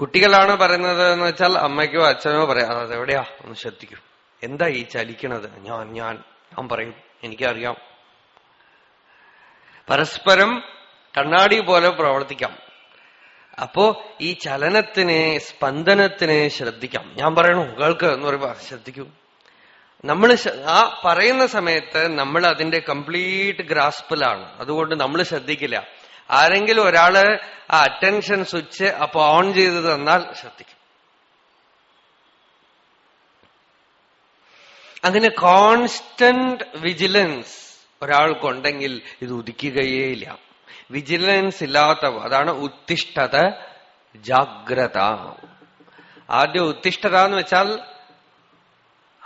A: കുട്ടികളാണ് പറയുന്നത് എന്ന് വെച്ചാൽ അമ്മയ്ക്കോ അച്ഛനോ പറയാം. അത് എവിടെയാ? ഒന്ന് ശ്രദ്ധിക്കും. എന്താ ഈ ചലിക്കണത്? ഞാൻ ഞാൻ ഞാൻ പറയും. എനിക്കറിയാം. പരസ്പരം കണ്ണാടി പോലെ പ്രവർത്തിക്കാം. അപ്പോ ഈ ചലനത്തിനെ സ്പന്ദനത്തിനെ ശ്രദ്ധിക്കാം. ഞാൻ പറയണു കേൾക്ക് എന്ന് പറയുമ്പോ ശ്രദ്ധിക്കൂ. നമ്മൾ ആ പറയുന്ന സമയത്ത് നമ്മൾ അതിന്റെ കംപ്ലീറ്റ് ഗ്രാസ്പിലാണ്. അതുകൊണ്ട് നമ്മൾ ശ്രദ്ധിക്കില്ല. ആരെങ്കിലും ഒരാൾ ആ അറ്റൻഷൻ സ്വിച്ച് അപ്പൊ ഓൺ ചെയ്ത് തന്നാൽ ശ്രദ്ധിക്കും. അങ്ങനെ കോൺസ്റ്റന്റ് വിജിലൻസ് ഒരാൾക്കുണ്ടെങ്കിൽ ഇത് ഉദിക്കുകയേയില്ല. വിജിലൻസ് ഇല്ലാത്തവ അതാണ് ഉത്തിഷ്ഠത ജാഗ്രത. ആദ്യം ഉത്തിഷ്ഠത എന്ന് വെച്ചാൽ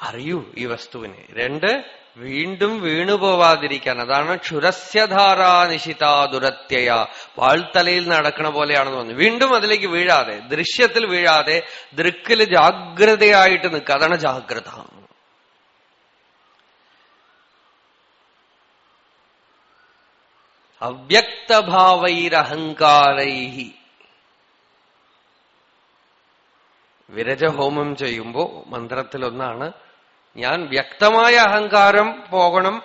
A: അറിയൂ ഈ വസ്തുവിനെ. രണ്ട് വീണ്ടും വീണുപോവാതിരിക്കാൻ അതാണ് ക്ഷുരസ്യധാരാ നിശിത ദുരത്യയ. വാൾത്തലയിൽ നടക്കണ പോലെയാണെന്ന് പറഞ്ഞു. വീണ്ടും അതിലേക്ക് വീഴാതെ ദൃശ്യത്തിൽ വീഴാതെ ദൃക്കിൽ ജാഗ്രതയായിട്ട് നിൽക്കുക. അതാണ് ജാഗ്രത. അവ്യക്തഭാവൈരഹങ്കാരൈ വിരജഹോമം ചെയ്യുമ്പോ മന്ത്രത്തിലൊന്നാണ് ഞാൻ വ്യക്തമായ അഹങ്കാരം പോകണം.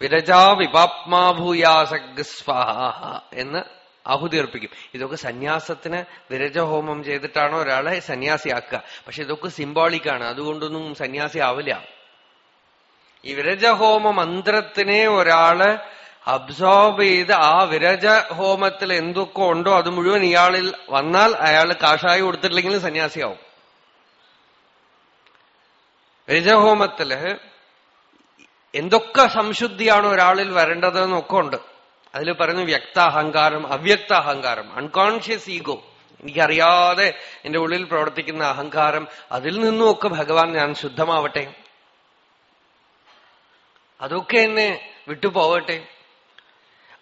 A: വിരജാ വിപാപ്മാഭൂയാസഗ് സ്വാഹ എന്ന് ആഹുതി അർപ്പിക്കും ഇതൊക്കെ സന്യാസത്തിന് വിരജഹോമം ചെയ്തിട്ടാണോ ഒരാളെ സന്യാസിയാക്കുക. പക്ഷെ ഇതൊക്കെ സിംബോളിക്കാണ് അതുകൊണ്ടൊന്നും സന്യാസി ആവില്ല ഈ വിരജഹോമ മന്ത്രത്തിനെ ഒരാൾ അബ്സോർബ് ചെയ്ത് ആ വിരജ ഹോമത്തിൽ എന്തൊക്കെ ഉണ്ടോ അത് മുഴുവൻ ഇയാളിൽ വന്നാൽ അയാൾ കാഷായി കൊടുത്തിട്ടില്ലെങ്കിൽ സന്യാസിയാവും. വിരജഹോമത്തിൽ എന്തൊക്കെ സംശുദ്ധിയാണ് ഒരാളിൽ വരേണ്ടതെന്നൊക്കെ ഉണ്ട് അതിൽ അഹങ്കാരം അവ്യക്ത അഹങ്കാരം അൺകോൺഷ്യസ് ഈഗോ എനിക്കറിയാതെ എന്റെ ഉള്ളിൽ പ്രവർത്തിക്കുന്ന അഹങ്കാരം അതിൽ നിന്നുമൊക്കെ ഭഗവാൻ ഞാൻ ശുദ്ധമാവട്ടെ? അതൊക്കെ എന്നെ വിട്ടുപോവട്ടെ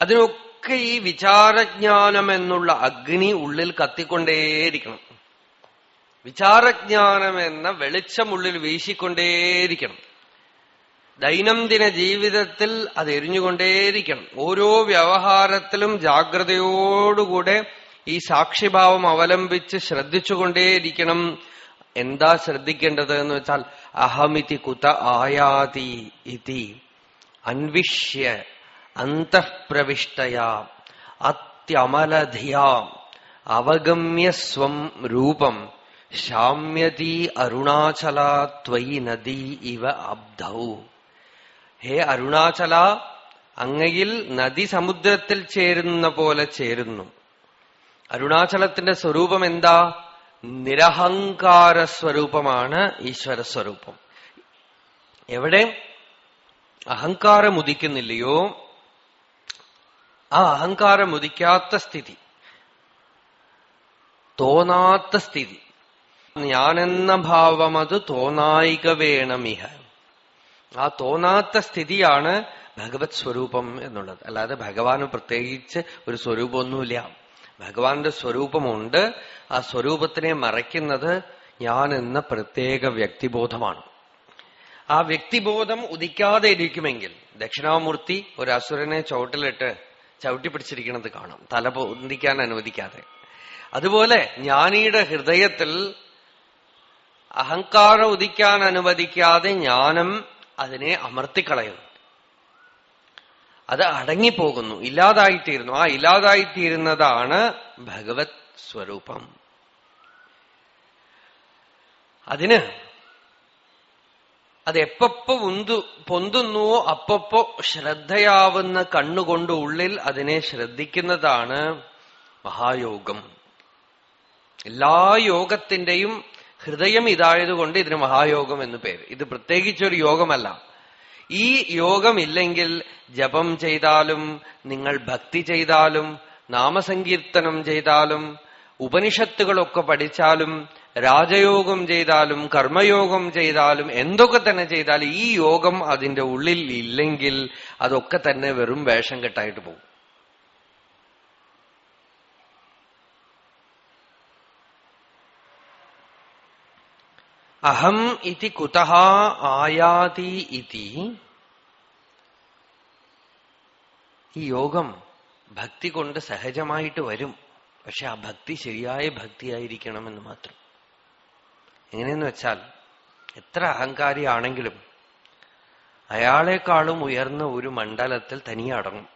A: അതിനൊക്കെ ഈ വിചാരജ്ഞാനം എന്നുള്ള അഗ്നി ഉള്ളിൽ കത്തിക്കൊണ്ടേയിരിക്കണം. വിചാരജ്ഞാനം എന്ന വെളിച്ചമുള്ളിൽ വീശിക്കൊണ്ടേയിരിക്കണം. ദൈനംദിന ജീവിതത്തിൽ അത് എരിഞ്ഞുകൊണ്ടേയിരിക്കണം. ഓരോ വ്യവഹാരത്തിലും ജാഗ്രതയോടുകൂടെ ഈ സാക്ഷിഭാവം അവലംബിച്ച് ശ്രദ്ധിച്ചുകൊണ്ടേയിരിക്കണം. എന്താ ശ്രദ്ധിക്കേണ്ടത് എന്ന് വെച്ചാൽ അഹമിതി കുത ആയാതി ഇതി അന്വിഷ്യ അന്തഃപ്രവിഷ്ടയാ അത്യമലധിയാ അവഗമ്യ സ്വം രൂപം. ശാമ്യതി അരുണാചല ത്വയി നദി ഇവ അബ്ധൗ. ഹേ അരുണാചല അങ്ങയിൽ നദി സമുദ്രത്തിൽ ചേരുന്ന പോലെ ചേരുന്നു. അരുണാചലത്തിന്റെ സ്വരൂപം എന്താ? നിരഹങ്കാര സ്വരൂപമാണ് ഈശ്വര സ്വരൂപം. എവിടെ? അഹങ്കാരം ഉദിക്കുന്നില്ലയോ? ആ അഹങ്കാരം ഉദിക്കാത്ത സ്ഥിതി. തോന്നാത്ത സ്ഥിതി. ഞാനെന്ന ഭാവം അത് തോന്നായിക വേണമിഹ. ആ തോന്നാത്ത സ്ഥിതിയാണ് ഭഗവത് സ്വരൂപം എന്നുള്ളത്. അല്ലാതെ ഭഗവാന് പ്രത്യേകിച്ച് ഒരു സ്വരൂപമൊന്നുമില്ല. ഭഗവാന്റെ സ്വരൂപമുണ്ട്. ആ സ്വരൂപത്തിനെ മറയ്ക്കുന്നത് ഞാൻ എന്ന പ്രത്യേക വ്യക്തിബോധമാണ്. ആ വ്യക്തിബോധം ഉദിക്കാതെ ഇരിക്കുമെങ്കിൽ ദക്ഷിണാമൂർത്തി ഒരു അസുരനെ ചവിട്ടിലിട്ട് ചവിട്ടി പിടിച്ചിരിക്കുന്നത് കാണാം. തല പൊന്തിക്കാൻ അനുവദിക്കാതെ. അതുപോലെ ജ്ഞാനിയുടെ ഹൃദയത്തിൽ അഹങ്കാരം ഉദിക്കാൻ അനുവദിക്കാതെ ജ്ഞാനം അതിനെ അമർത്തിക്കളയുന്നു. അത് അടങ്ങിപ്പോകുന്നു ഇല്ലാതായിത്തീരുന്നു. ആ ഇല്ലാതായിത്തീരുന്നതാണ് ഭഗവത് സ്വരൂപം. അതിന് അതെപ്പോ ഉന്തു പൊന്തുന്നുവോ അപ്പപ്പോ ശ്രദ്ധയാവുന്ന കണ്ണുകൊണ്ട് ഉള്ളിൽ അതിനെ ശ്രദ്ധിക്കുന്നതാണ് മഹായോഗം. എല്ലാ യോഗത്തിന്റെയും ഹൃദയം ഇതായതുകൊണ്ട് ഇതിന് മഹായോഗം എന്ന് പേര്. ഇത് പ്രത്യേകിച്ചൊരു യോഗമല്ല. ഈ യോഗമില്ലെങ്കിൽ ജപം ചെയ്താലും നിങ്ങൾ ഭക്തി ചെയ്താലും നാമസങ്കീർത്തനം ചെയ്താലും ഉപനിഷത്തുകളൊക്കെ പഠിച്ചാലും രാജയോഗം ചെയ്താലും കർമ്മയോഗം ചെയ്താലും എന്തൊക്കെ തന്നെ ചെയ്താലും ഈ യോഗം അതിന്റെ ഉള്ളിൽ ഇല്ലെങ്കിൽ അതൊക്കെ തന്നെ വെറും വേഷം കെട്ടായിട്ട് പോകും. അഹം ഇതി കുതഹ ആയാതി ഇതി. ഈ യോഗം ഭക്തി കൊണ്ട് സഹജമായിട്ട് വരും. പക്ഷെ ആ ഭക്തി ശരിയായ ഭക്തിയായിരിക്കണമെന്ന് മാത്രം. എങ്ങനെയെന്ന് വെച്ചാൽ എത്ര അഹങ്കാരിയാണെങ്കിലും അയാളെക്കാളും ഉയർന്ന ഒരു മണ്ഡലത്തിൽ തനിയെ അടങ്ങും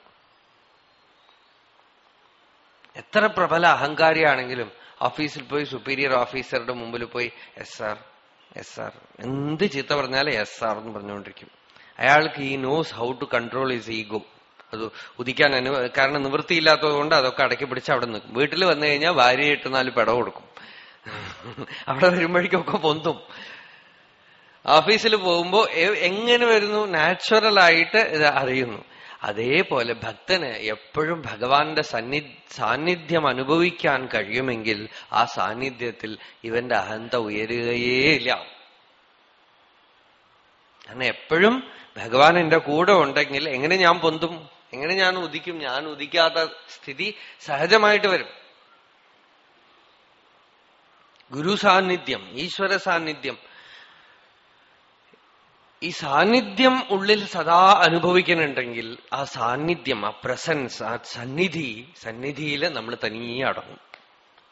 A: എത്ര പ്രബല അഹങ്കാരിയാണെങ്കിലും ഓഫീസിൽ പോയി സുപ്പീരിയർ ഓഫീസറുടെ മുമ്പിൽ പോയി എസ് സാർ എസ് ആർ എന്ത് ചീത്ത പറഞ്ഞാലും എസ് ആർ എന്ന് പറഞ്ഞുകൊണ്ടിരിക്കും. അയാൾക്ക് ഈ knows how to control is ego അത് ഉദിക്കാൻ അനു കാരണം നിവൃത്തിയില്ലാത്തത് കൊണ്ട് അതൊക്കെ അടക്കി പിടിച്ച് അവിടെ നിൽക്കും. വീട്ടിൽ വന്നു കഴിഞ്ഞാൽ ഭാര്യ ഇട്ട് നാല് പെട കൊടുക്കും. അവിടെ വരുമ്പോഴേക്കൊക്കെ പൊന്തും. ഓഫീസിൽ പോകുമ്പോ എങ്ങനെ വരുന്നു? നാച്ചുറൽ ആയിട്ട് ഇത് അറിയുന്നു. അതേപോലെ ഭക്തന് എപ്പോഴും ഭഗവാന്റെ സന്നി സാന്നിധ്യം അനുഭവിക്കാൻ കഴിയുമെങ്കിൽ ആ സാന്നിധ്യത്തിൽ ഇവന്റെ അഹന്ത ഉയരുകയേ ഇല്ല കാരണം എപ്പോഴും ഭഗവാൻ എന്റെ കൂടെ ഉണ്ടെങ്കിൽ എങ്ങനെ ഞാൻ പൊന്തും? എങ്ങനെ ഞാൻ ഉദിക്കും? ഞാൻ ഉദിക്കാത്ത സ്ഥിതി സഹജമായിട്ട് വരും. ഗുരു സാന്നിധ്യം ഈശ്വര സാന്നിധ്യം ഈ സാന്നിധ്യം ഉള്ളിൽ സദാ അനുഭവിക്കുന്നുണ്ടെങ്കിൽ ആ സാന്നിധ്യം ആ പ്രസൻസ് ആ സന്നിധി സന്നിധിയിൽ നമ്മൾ തനിയെ അടങ്ങും.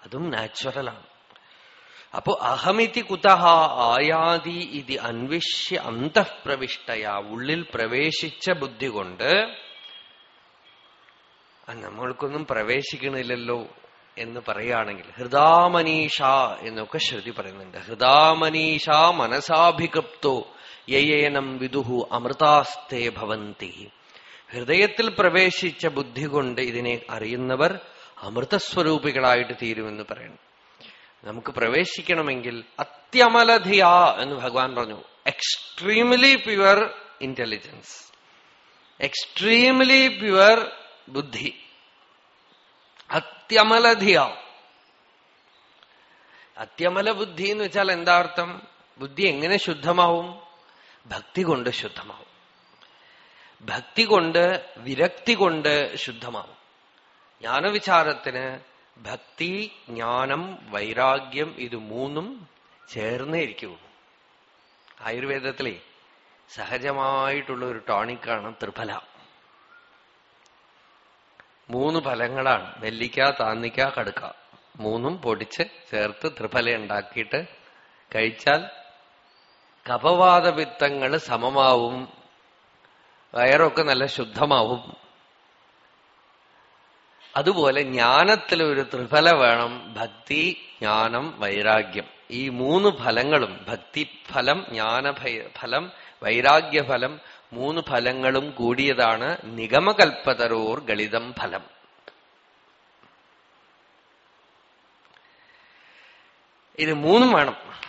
A: അതും നാച്ചുറലാണ് അപ്പോ അഹമിതി കുതഹ ആയാതി ഇത് അന്വേഷ്യ അന്തഃപ്രവിഷ്ടയ ഉള്ളിൽ പ്രവേശിച്ച ബുദ്ധി കൊണ്ട് നമ്മൾക്കൊന്നും പ്രവേശിക്കണില്ലല്ലോ എന്ന് പറയുകയാണെങ്കിൽ ഹൃദാമനീഷ എന്നൊക്കെ ശ്രുതി പറയുന്നുണ്ട്. ഹൃദാമനീഷ മനസാഭികപ്തോ യയേനം വിദുഹു അമൃതാസ്തേ ഭവന്തി. ഹൃദയത്തിൽ പ്രവേശിച്ച ബുദ്ധി കൊണ്ട് ഇതിനെ അറിയുന്നവർ അമൃതസ്വരൂപികളായിട്ട് തീരുമെന്ന് പറയുന്നു. നമുക്ക് പ്രവേശിക്കണമെങ്കിൽ അത്യമലധിയ എന്ന് ഭഗവാൻ പറഞ്ഞു. Extremely pure intelligence extremely pure ബുദ്ധി. അത്യമലധിയ. അത്യമല ബുദ്ധി എന്ന് വെച്ചാൽ എന്താ അർത്ഥം? ബുദ്ധി എങ്ങനെ ശുദ്ധമാവും? ഭക്തി കൊണ്ട് ശുദ്ധമാവും. ഭക്തി കൊണ്ട് വിരക്തി കൊണ്ട് ശുദ്ധമാവും. ജ്ഞാനവിചാരത്തിന് ഭക്തി ജ്ഞാനം വൈരാഗ്യം ഇത് മൂന്നും ചേർന്നേ ഇരിക്കുള്ളൂ. ആയുർവേദത്തിലെ സഹജമായിട്ടുള്ള ഒരു ടോണിക്കാണ് ത്രിഫല. മൂന്ന് ഫലങ്ങളാണ്. നെല്ലിക്ക താന്നിക്ക കടുക്ക. മൂന്നും പൊടിച്ച് ചേർത്ത് ത്രിഫല ഉണ്ടാക്കിയിട്ട് കഴിച്ചാൽ കപവാദപിത്തങ്ങൾ സമമാവും. വയറൊക്കെ നല്ല ശുദ്ധമാവും. അതുപോലെ ജ്ഞാനത്തിൽ ഒരു ത്രിഫല വേണം ഭക്തി ജ്ഞാനം വൈരാഗ്യം. ഈ മൂന്ന് ഫലങ്ങളും ഭക്തി ഫലം ജ്ഞാന ഫലം വൈരാഗ്യഫലം മൂന്ന് ഫലങ്ങളും കൂടിയതാണ് നിഗമകൽപ്പതരോർ ഗളിതം ഫലം. ഇത് മൂന്നും വേണം.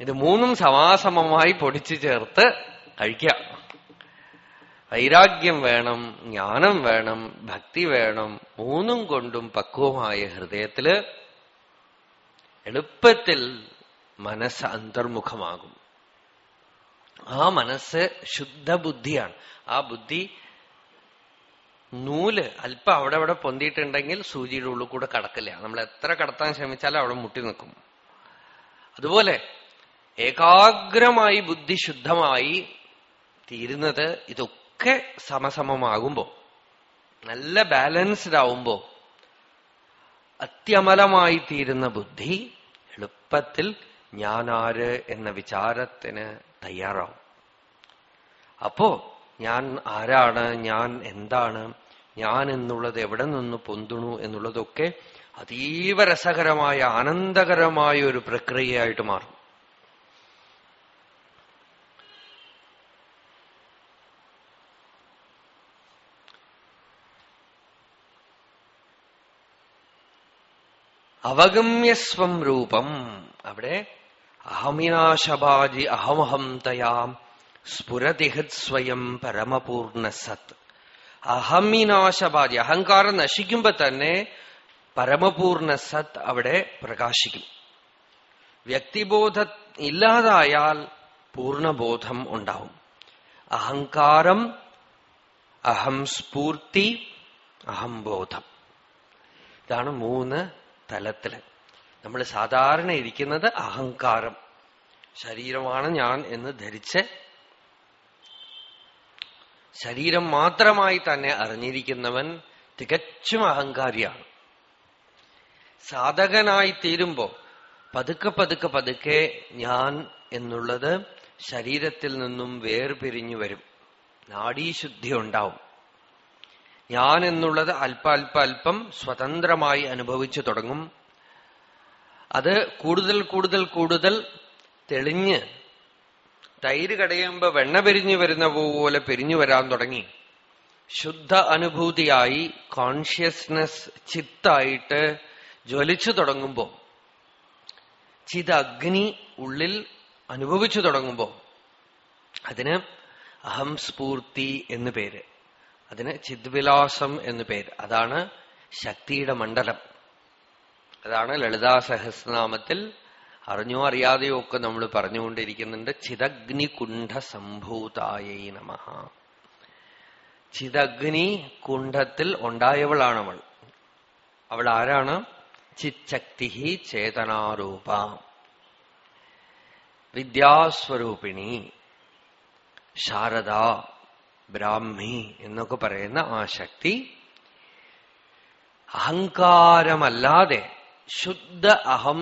A: ഇത് മൂന്നും സമാസമമായി പൊടിച്ചു ചേർത്ത് കഴിക്കുക. വൈരാഗ്യം വേണം ജ്ഞാനം വേണം ഭക്തി വേണം മൂന്നും കൊണ്ടും പക്വമായ ഹൃദയത്തിൽ എളുപ്പത്തിൽ മനസ്സ് അന്തർമുഖമാകും. ആ മനസ്സ് ശുദ്ധ ബുദ്ധിയാണ് ആ ബുദ്ധി നൂൽ അല്പം അവിടെ അവിടെ പൊന്തിയിട്ടുണ്ടെങ്കിൽ സൂചിയുടെ ഉള്ളിൽ കൂടെ കടക്കില്ല. നമ്മൾ എത്ര കടത്താൻ ശ്രമിച്ചാലും അവിടെ മുട്ടി നിൽക്കും. അതുപോലെ ഏകാഗ്രമായി ബുദ്ധി ശുദ്ധമായി തീരുന്നത് ഇതൊക്കെ സമസമമാകുമ്പോ നല്ല ബാലൻസ്ഡ് ആവുമ്പോ അത്യമലമായി തീരുന്ന ബുദ്ധി എളുപ്പത്തിൽ ഞാനാര് എന്ന വിചാരത്തിന് തയ്യാറാവും. അപ്പോ ഞാൻ ആരാണ് ഞാൻ എന്താണ് ഞാൻ എന്നുള്ളത് എവിടെ നിന്ന് പൊന്തുണു എന്നുള്ളതൊക്കെ അതീവ രസകരമായ ആനന്ദകരമായ ഒരു പ്രക്രിയയായിട്ട് മാറും. അവഗമ്യസ്വം രൂപം. അവിടെ അഹമിനാശബാജി അഹമഹം തയാം. സ്ഫുരതിഹത് സ്വയം പരമപൂർണ സത്. അഹമിനാശബാജി അഹങ്കാരം നശിക്കുമ്പോ തന്നെ പരമപൂർണ സത് അവിടെ പ്രകാശിക്കും. വ്യക്തിബോധ ഇല്ലാതായാൽ പൂർണബോധം ഉണ്ടാവും. അഹങ്കാരം അഹം സ്ഫൂർത്തി അഹംബോധം ഇതാണ് മൂന്ന് തലത്തിൽ. നമ്മൾ സാധാരണ ഇരിക്കുന്നത് അഹങ്കാരം. ശരീരമാണ് ഞാൻ എന്ന് ധരിച്ച് ശരീരം മാത്രമായി തന്നെ അറിഞ്ഞിരിക്കുന്നവൻ തികച്ചും അഹങ്കാരിയാണ്. സാധകനായി തീരുമ്പോ പതുക്കെ പതുക്കെ പതുക്കെ ഞാൻ എന്നുള്ളത് ശരീരത്തിൽ നിന്നും വേർപിരിഞ്ഞു വരും. നാഡീശുദ്ധി ഉണ്ടാവും. ഞാൻ എന്നുള്ളത് അല്പ അല്പ അല്പം സ്വതന്ത്രമായി അനുഭവിച്ചു തുടങ്ങും. അത് കൂടുതൽ കൂടുതൽ കൂടുതൽ തെളിഞ്ഞ് തൈര് കടയുമ്പോ വെണ്ണ പെരിഞ്ഞു വരുന്ന പോലെ പെരിഞ്ഞു വരാൻ തുടങ്ങി. ശുദ്ധ അനുഭൂതിയായി കോൺഷ്യസ്നസ് ചിത്തായിട്ട് ജ്വലിച്ചു തുടങ്ങുമ്പോ ചിതഗ്നി ഉള്ളിൽ അനുഭവിച്ചു തുടങ്ങുമ്പോൾ അതിന് അഹംസ്ഫൂർത്തി എന്ന് പേര്. അതിന് ചിദ്വിലാസം എന്ന് പേര്. അതാണ് ശക്തിയുടെ മണ്ഡലം. അതാണ് ലളിതാ സഹസ്രനാമത്തിൽ അറിഞ്ഞോ അറിയാതെയോ ഒക്കെ നമ്മൾ പറഞ്ഞുകൊണ്ടിരിക്കുന്നുണ്ട്. ചിതഗ്നി കുണ്ഠ സംഭൂതായൈ നമ. ചിതഗ്നി കുണ്ഠത്തിൽ ഉണ്ടായവളാണവൾ. അവൾ ആരാണ്? ചിച്ചക്തി ചേതനാരൂപ. വിദ്യാസ്വരൂപിണി. ശാരദ. ബ്രാഹ്മി എന്നൊക്കെ പറയുന്ന ആ ശക്തി അഹങ്കാരമല്ലാതെ ശുദ്ധ അഹം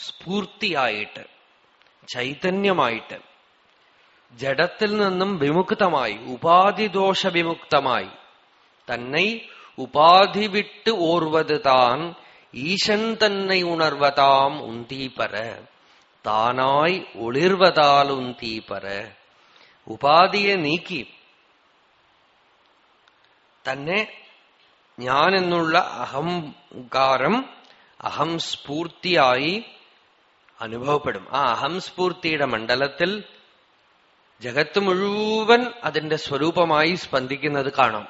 A: സ്ഫൂർത്തിയായിട്ട് ചൈതന്യമായിട്ട് ജഡത്തിൽ നിന്നും വിമുക്തമായി ഉപാധിദോഷ വിമുക്തമായി തന്നെ ഉപാധി വിട്ട് ഓർവത് താൻ ഈശൻ തന്നെ ഉണർവതാം ഉന്തീപര താനായി ഒളിർവതാൽ ഉന്തീപര. ഉപാധിയെ നീക്കി തന്നെ ഞാൻ എന്നുള്ള അഹംകാരം അഹംസ്ഫൂർത്തിയായി അനുഭവപ്പെടും. ആ അഹംസ്ഫൂർത്തിയുടെ മണ്ഡലത്തിൽ ജഗത്ത് മുഴുവൻ അതിന്റെ സ്വരൂപമായി സ്പന്ദിക്കുന്നത് കാണാം.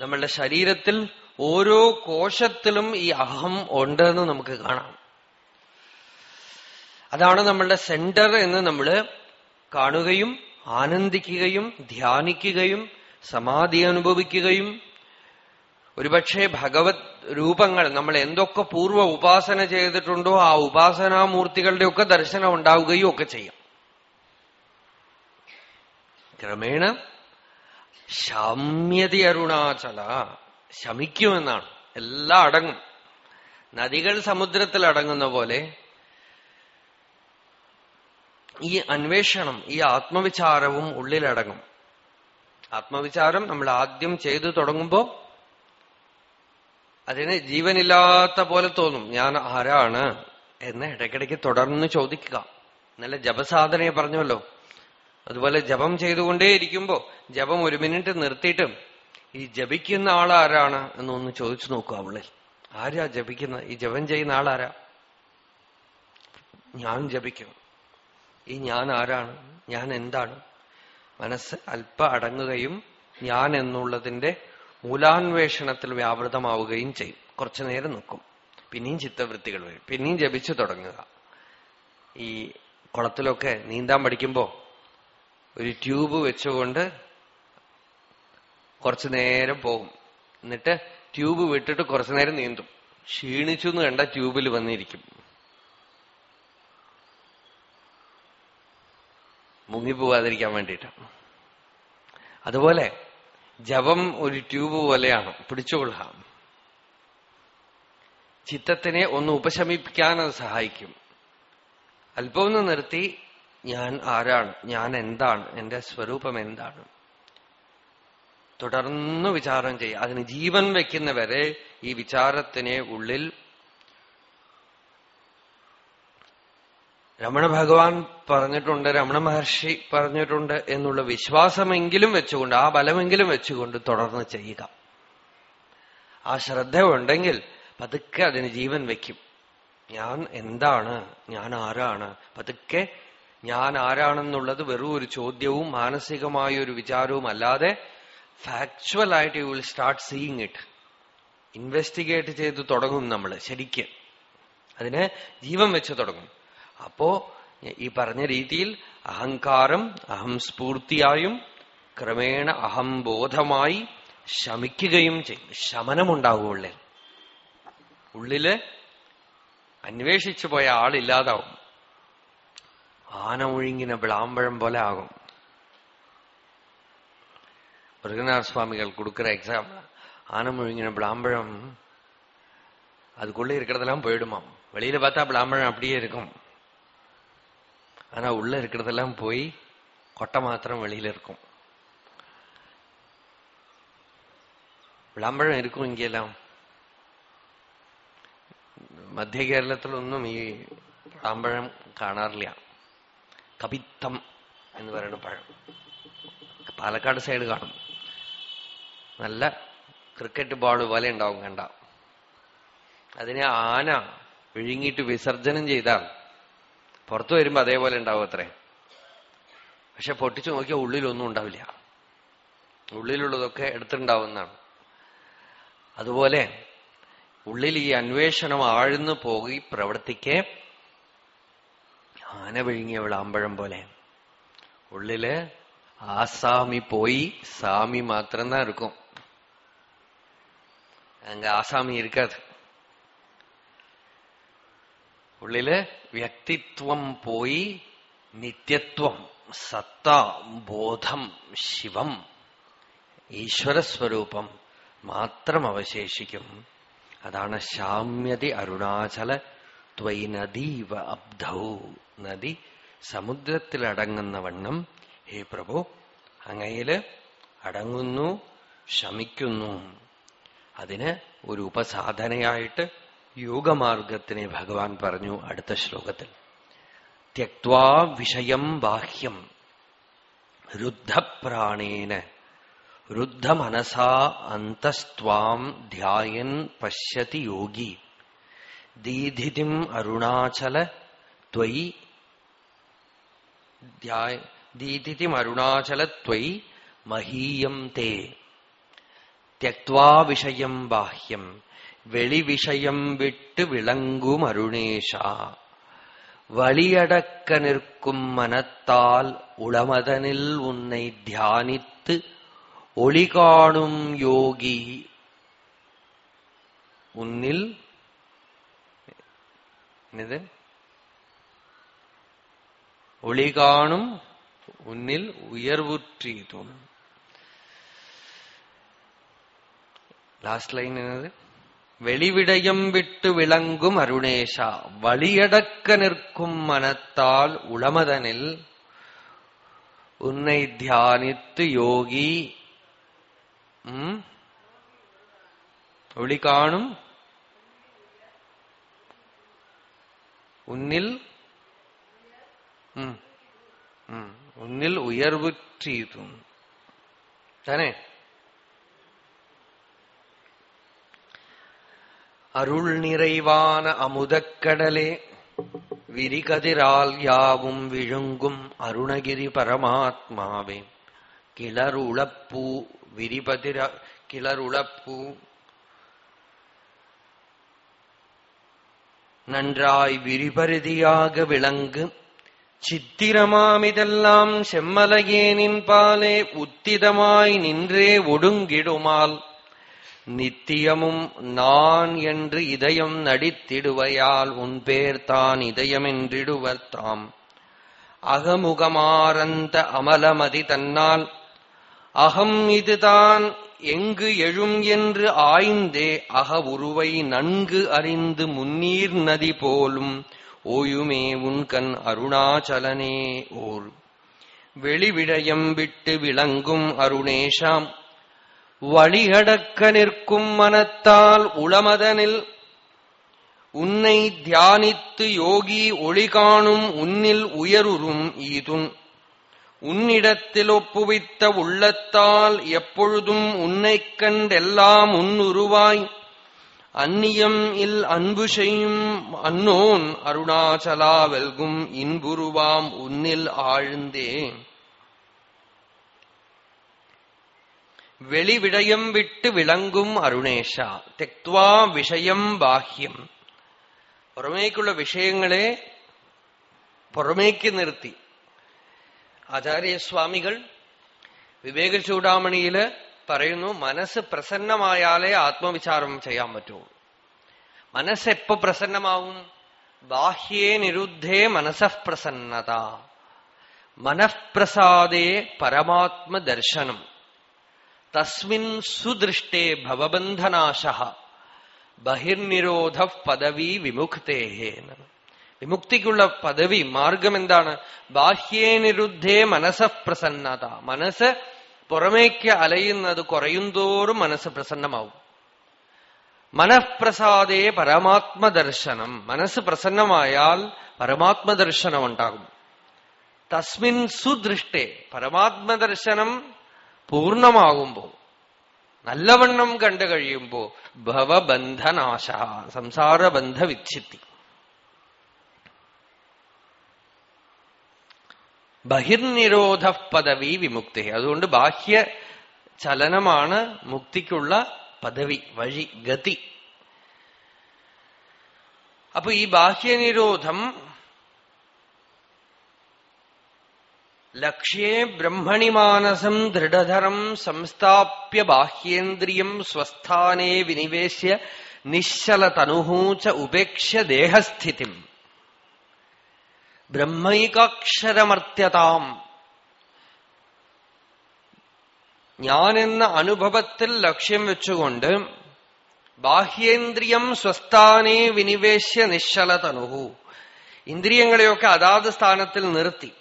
A: നമ്മളുടെ ശരീരത്തിൽ ഓരോ കോശത്തിലും ഈ അഹം ഉണ്ടെന്ന് നമുക്ക് കാണാം. അതാണ് നമ്മളുടെ സെന്റർ എന്ന് നമ്മൾ കാണുകയും ആനന്ദിക്കുകയും ധ്യാനിക്കുകയും സമാധി അനുഭവിക്കുകയും ഒരുപക്ഷെ ഭഗവത് രൂപങ്ങൾ നമ്മൾ എന്തൊക്കെ പൂർവ ഉപാസന ചെയ്തിട്ടുണ്ടോ ആ ഉപാസനാമൂർത്തികളുടെ ഒക്കെ ദർശനം ഉണ്ടാവുകയും ഒക്കെ ചെയ്യാം. ക്രമേണ ശാമ്യതി അരുണാചല ശമിക്കുമെന്നാണ്. എല്ലാ അടങ്ങും. നദികൾ സമുദ്രത്തിൽ അടങ്ങുന്ന പോലെ ഈ അന്വേഷണം ഈ ആത്മവിചാരവും ഉള്ളിലടങ്ങും. ആത്മവിചാരം നമ്മൾ ആദ്യം ചെയ്തു തുടങ്ങുമ്പോ അതിന് ജീവനില്ലാത്ത പോലെ തോന്നും. ഞാൻ ആരാണ് എന്ന് ഇടയ്ക്കിടയ്ക്ക് തുടർന്ന് ചോദിക്കുക. നല്ല ജപസാധനയെ പറഞ്ഞല്ലോ അതുപോലെ ജപം ചെയ്തുകൊണ്ടേയിരിക്കുമ്പോൾ ജപം ഒരു മിനിറ്റ് നിർത്തിയിട്ടും ഈ ജപിക്കുന്ന ആളാരാണ് എന്നൊന്ന് ചോദിച്ചു നോക്കുക അവളിൽ. ആരാ ജപിക്കുന്ന ഈ ജപം ചെയ്യുന്ന ആളാരാ ഞാൻ ജപിക്കും. ഈ ഞാൻ ആരാണ്? ഞാൻ എന്താണ്? മനസ്സ് അല്പ അടങ്ങുകയും ഞാൻ എന്നുള്ളതിന്റെ മൂലാന്വേഷണത്തിൽ വ്യാപൃതമാവുകയും ചെയ്യും. കുറച്ചു നേരം നിൽക്കും. പിന്നെയും ചിത്തവൃത്തികൾ വരും. പിന്നെയും ജപിച്ചു തുടങ്ങുക. ഈ കുളത്തിലൊക്കെ നീന്താൻ പഠിക്കുമ്പോ ഒരു ട്യൂബ് വെച്ചുകൊണ്ട് കുറച്ചു നേരം പോകും. എന്നിട്ട് ട്യൂബ് വിട്ടിട്ട് കുറച്ചു നേരം നീന്തും. ക്ഷീണിച്ചു എന്ന് കണ്ട ട്യൂബിൽ വന്നിരിക്കും. മുങ്ങിപ്പോവാതിരിക്കാൻ വേണ്ടിയിട്ട്. അതുപോലെ ജപം ഒരു ട്യൂബ് പോലെയാണ് പിടിച്ചുകൊള്ളുക. ചിത്തത്തിനെ ഒന്ന് ഉപശമിപ്പിക്കാൻ അത് സഹായിക്കും. അല്പം ഒന്ന് നിർത്തി ഞാൻ ആരാണ് ഞാൻ എന്താണ് എന്റെ സ്വരൂപം എന്താണ്? തുടർന്ന് വിചാരം ചെയ്യുക. അതിന് ജീവൻ വെക്കുന്നവരെ ഈ വിചാരത്തിനെ ഉള്ളിൽ രമണ ഭഗവാൻ പറഞ്ഞിട്ടുണ്ട് രമണ മഹർഷി പറഞ്ഞിട്ടുണ്ട് എന്നുള്ള വിശ്വാസമെങ്കിലും വെച്ചുകൊണ്ട് ആ ബലമെങ്കിലും വെച്ചുകൊണ്ട് തുടർന്ന് ചെയ്യുക. ആ ശ്രദ്ധ ഉണ്ടെങ്കിൽ പതുക്കെ അതിന് ജീവൻ വെക്കും ഞാൻ എന്താണ്? ഞാൻ ആരാണ്? പതുക്കെ ഞാൻ ആരാണെന്നുള്ളത് വെറും ഒരു ചോദ്യവും മാനസികമായ ഒരു വിചാരവും അല്ലാതെ ഫാക്ച്വൽ ആയിട്ട് you will start seeing it investigate ചെയ്ത് തുടങ്ങും നമ്മൾ ശരിക്കും. അതിനെ ജീവൻ വെച്ച് തുടങ്ങും. അപ്പോ ഈ പറഞ്ഞ രീതിയിൽ അഹങ്കാരം അഹം സ്ഫൂർത്തിയായും ക്രമേണ അഹംബോധമായി ശമിക്കുകയും ചെയ്യും ശമനമുണ്ടാകും ഉള്ളിൽ ഉള്ളില് അന്വേഷിച്ചു പോയ ആളില്ലാതാവും ആന ഒഴുങ്ങിന വിളാമ്പഴം പോലെ ആകും முருகனார் சுவாமிகள் கொடுக்கிற எக்ஸாம்பிள் ஆனை முழுங்கின பிளாம்பழம் அதுக்குள்ள இருக்கிறதெல்லாம் போயிடுமாம் வெளியில பார்த்தா பிளாம்பழம் அப்படியே இருக்கும் ஆனா உள்ள இருக்கிறதெல்லாம் போய் கொட்டை மாத்திரம் வெளியில இருக்கும் വിളാമ്പഴം ഇരിക്കും ഇങ്കെല്ലാം മധ്യ കേരളത്തിലൊന്നും ഈ വിളാമ്പഴം കാണാറില്ല കപിത്തം എന്ന് പറയുന്ന പഴം പാലക്കാട് സൈഡ് കാണും നല്ല ക്രിക്കറ്റ് ബോൾ പോലെ ഉണ്ടാവും കണ്ട അതിനെ ആന വിഴുങ്ങിയിട്ട് വിസർജനം ചെയ്താൽ പുറത്തു വരുമ്പോ അതേപോലെ ഉണ്ടാവും അത്രേ പക്ഷെ പൊട്ടിച്ചു നോക്കിയാൽ ഉള്ളിലൊന്നും ഉണ്ടാവില്ല ഉള്ളിലുള്ളതൊക്കെ എടുത്തിട്ടുണ്ടാവുന്നതാണ് അതുപോലെ ഉള്ളിൽ ഈ അന്വേഷണം ആഴ്ന്നു പോയി പ്രവർത്തിക്കെ ആന വിഴുങ്ങിയ വിളാമ്പഴം പോലെ ഉള്ളില് ஆசாமி போய் சாமி மாத்திரம்தான் இருக்கும் அங்க ஆசாமி இருக்காது ഉള്ളിൽ വ്യക്തിത്വം പോയി നിത്യത്വം സത്ത ബോധം ശിവം ഈശ്വരസ്വരൂപം മാത്രം അവശേഷിക്കും. അതാണ് ശാമ്യതി അരുണാചല ത്വൈ നദീവ അബ്ധൗ. നദി സമുദ്രത്തിലടങ്ങുന്ന വണ്ണം. ഹേ പ്രഭു അങ്ങയിൽ അടങ്ങുന്നു ശമിക്കുന്നു. അതിന് ഒരു ഉപസാധനയായിട്ട് യോഗമാർഗത്തിനെ ഭഗവാൻ പറഞ്ഞു അടുത്ത ശ്ലോകത്തിൽ. ത്യക്വാ വിഷയം ബാഹ്യം. രുദ്ധപ്രാണേന. രുദ്ധമനസാ അന്തസ്ത്വാം ധ്യായൻ പശ്യതി യോഗി. ദീധിതിം അരുണാചല ത്വയി ധ്യായ ദീതിമരുണാചലത്വൈ മഹീയം തേ. ത്യക്വാ വിഷയം ബാഹ്യം. வெளி விஷயம் விட்டு விளங்கும் அருணேஷா வழியடக்க நிற்கும் மனத்தால் உளமதனில் உன்னை தியானித்து ஒளி காணும் யோகி உன்னில் என்னது? ஒளி காணும் உன்னில் உயர்வுற்றீதும். லாஸ்ட் லைன் என்னது? வெளிவிடயம் விட்டு விளங்கும் அருணேஷா வழியடக்க நிற்கும் மனத்தால் உளமதனில் உன்னை தியானித்து யோகி ஒளி காணும்? உன்னில் உன்னில் உயர்வுற்றீதும் தானே? அருள் நிறைவான அமுதக்கடலே விரிகதிரால் யாவும் விழுங்கும் அருணகிரி பரமாத்மாவே. கிளருளப்பூ விரிபதிர கிளருளப்பூ நன்றாய் விரிபருதியாக விளங்கு. சித்திரமாமிதெல்லாம் செம்மலையேனின் பாலே உத்திதமாய் நின்றே ஒடுங்கிடுமால். நித்தியமும் நான் என்று இதயம் நடித்திடுவையால் உன் பேர் தான் இதயமென்றிடுவர் தாம் அகமுகமாரந்த அமலமதி தன்னால் அகம் இதுதான் எங்கு எழும் என்று ஆய்ந்தே அக உருவை நன்கு அறிந்து முன்னீர் நதி போலும் ஓயுமே உன்கண் அருணாச்சலனே ஓர். வெளிவிடயம் விட்டு விளங்கும் அருணேஷாம் வழிகடக்க நிற்கும் மனத்தால் உளமதனில் உன்னை தியானித்து யோகி ஒளி காணும் உன்னில் உயருறும் ஈதுன். உன்னிடத்தில் ஒப்புவித்த உள்ளத்தால் எப்பொழுதும் உன்னைக் கண்டெல்லாம் உன்னுருவாய். அந்நியம் இல் அன்பு செய்யும் அன்னோன் அருணாச்சலா வெல்கும் இன்புருவாம் உன்னில் ஆழ்ந்தே വെളിവിടയം വിട്ട് വിളങ്ങും അരുണേശ. തെക്വാ വിഷയം ബാഹ്യം. പുറമേക്കുള്ള വിഷയങ്ങളെ പുറമേക്ക് നിർത്തി. ആചാര്യസ്വാമികൾ വിവേക ചൂടാമണിയിൽ പറയുന്നു മനസ്സ് പ്രസന്നമായാലേ ആത്മവിചാരം ചെയ്യാൻ പറ്റുള്ളൂ മനസ്സെപ്പോ പ്രസന്നമാവും? ബാഹ്യേ നിരുദ്ധേ മനസ്സഃപ്രസന്നത മനഃപ്രസാദേ പരമാത്മദർശനം. തസ്മിൻ സുദൃഷ്ടേ ഭവബന്ധനാശ. ബഹിർനിരോധ പദവി വിമുക്തേഹേ വിമുക്തിക്കുള്ള പദവി മാർഗം എന്താണ്? ബാഹ്യേ നിരുദ്ധേ മനസ്സഃപ്രസന്നത മനസ്സ് പുറമേക്ക് അലയുന്നത് കുറയുന്തോറും മനസ്സ് പ്രസന്നമാവും. മനഃപ്രസാദേ പരമാത്മദർശനം. മനസ്സ് പ്രസന്നമായാൽ പരമാത്മദർശനം ഉണ്ടാകും തസ്മിൻ സുദൃഷ്ടേ പരമാത്മദർശനം പൂർണമാകുമ്പോ നല്ലവണ്ണം കണ്ടു കഴിയുമ്പോ ഭവബന്ധനാശ സംസാരബന്ധ വിച്ഛിത്തി ബഹിർനിരോധ പദവി വിമുക്തി അതുകൊണ്ട് ബാഹ്യ ചലനമാണ് മുക്തിക്കുള്ള പദവി വഴി ഗതി. അപ്പൊ ഈ ബാഹ്യനിരോധം ലക്ഷ്യേ ബ്രഹ്മണി മാനസം ദൃഢധരം സംസ്ഥാപ്യ ബാഹ്യേന്ദ്രിയം സ്വസ്ഥാനേ വിനിവേശ്യ നിശ്ചല തനുഹൂച്ച ഉപേക്ഷ്യ ദേഹസ്ഥിതി. ബ്രഹ്മൈകാക്ഷരമർത്യതാം. ഞാനെന്ന അനുഭവത്തിൽ ലക്ഷ്യം വെച്ചുകൊണ്ട് ബാഹ്യേന്ദ്രിയം സ്വസ്ഥാനേ വിനിവേശ്യ നിശ്ചല തനുഹു ഇന്ദ്രിയങ്ങളെയൊക്കെ അതാത് സ്ഥാനത്തിൽ നിർത്തി.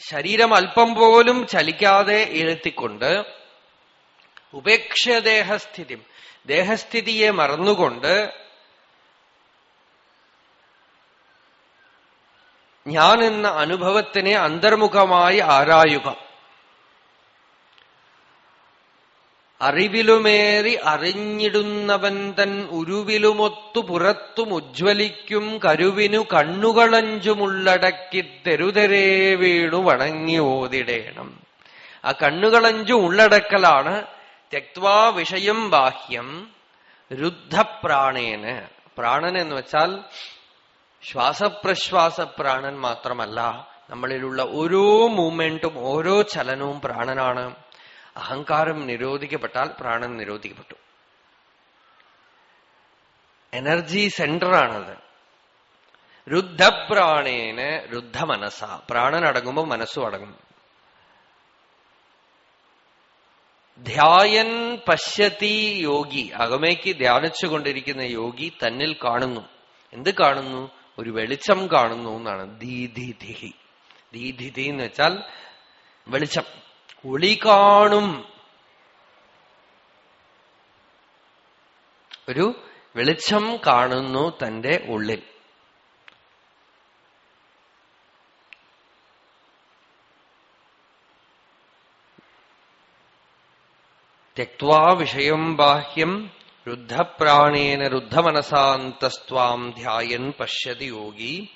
A: ശരീരം അല്പം പോലും ചലിക്കാതെ എഴുത്തിക്കൊണ്ട് ഉപേക്ഷദേഹസ്ഥിതി ദേഹസ്ഥിതിയെ മറന്നുകൊണ്ട് ഞാൻ എന്ന അനുഭവത്തിനെ അന്തർമുഖമായി ആരായുക. അറിവിലുമേറി അറിഞ്ഞിടുന്നവൻ തൻ ഉരുവിലുമൊത്തു പുറത്തും ഉജ്ജ്വലിക്കും കരുവിനു കണ്ണുകളഞ്ചുമുള്ളടക്കി തെരുതെരേ വീണു വണങ്ങി ഓതിടേണം. ആ കണ്ണുകളഞ്ചും ഉള്ളടക്കലാണ് തെക്വാ വിഷയം ബാഹ്യം രുദ്ധപ്രാണേന്. പ്രാണൻ എന്ന് വെച്ചാൽ ശ്വാസപ്രശ്വാസ പ്രാണൻ മാത്രമല്ല നമ്മളിലുള്ള ഓരോ മൂമെന്റും ഓരോ ചലനവും പ്രാണനാണ്. അഹങ്കാരം നിരോധിക്കപ്പെട്ടാൽ പ്രാണൻ നിരോധിക്കപ്പെട്ടു. എനർജി സെന്ററാണത് രുദ്ധപ്രാണേന് രുദ്ധമനസ. പ്രാണൻ അടങ്ങുമ്പോൾ മനസ്സും അടങ്ങും. ധ്യായൻ പശ്യത്തി യോഗി. അകമേക്ക് ധ്യാനിച്ചുകൊണ്ടിരിക്കുന്ന യോഗി തന്നിൽ കാണുന്നു. എന്ത് കാണുന്നു? ഒരു വെളിച്ചം കാണുന്നു എന്നാണ്. ദീധിധി ദീധിധി എന്ന് വെച്ചാൽ വെളിച്ചം. ഒളി കാണും. ഒരു വെളിച്ചം കാണുന്നു തന്റെ ഉള്ളിൽ. തെക്വാ വിഷയം ബാഹ്യം രുദ്ധപ്രാണേന രുദ്ധമനസാന്തസ്വാം ധ്യായൻ പശ്യതി യോഗി.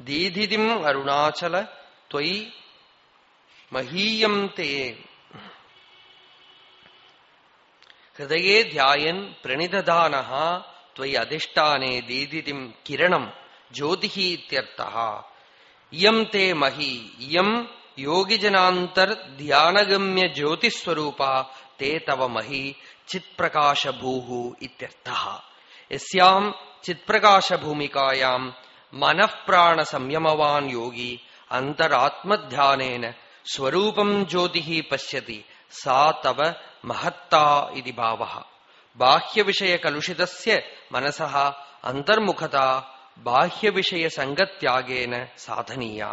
A: ദീധിതിം അരുണാചല ത്വയി മഹീയം തേ. ഹൃദയേ ധ്യായൻ പ്രണിദാന ത്വയി അധിഷ്ഠാനേ ദീദിതിം കിരണം ജ്യോതിഹി ഇത്യർത്ഥ. ഇയം തേ മഹി ഇയം യോഗിജനാന്തർ ധ്യാനഗമ്യ ജ്യോതിസ്വരൂപ തേ തവ മഹി ചിത്പ്രകാശഭൂഹു ഇത്യർത്ഥ. യസ്യാം ചിത്പ്രകാശഭൂമികായാം മനഃപ്രാണസംയമവാൻ യോഗി അന്തരാത്മധ്യാനേന സ്വരൂപം ജ്യോതി പശ്യതി. സാ തവ മഹത്താ ഇതി ഭാവ. ബാഹ്യവിഷയകലുഷിതസ്യ മനസ അന്തർമുഖത ബാഹ്യവിഷയസംഗത്യാഗേന സാധനീയ.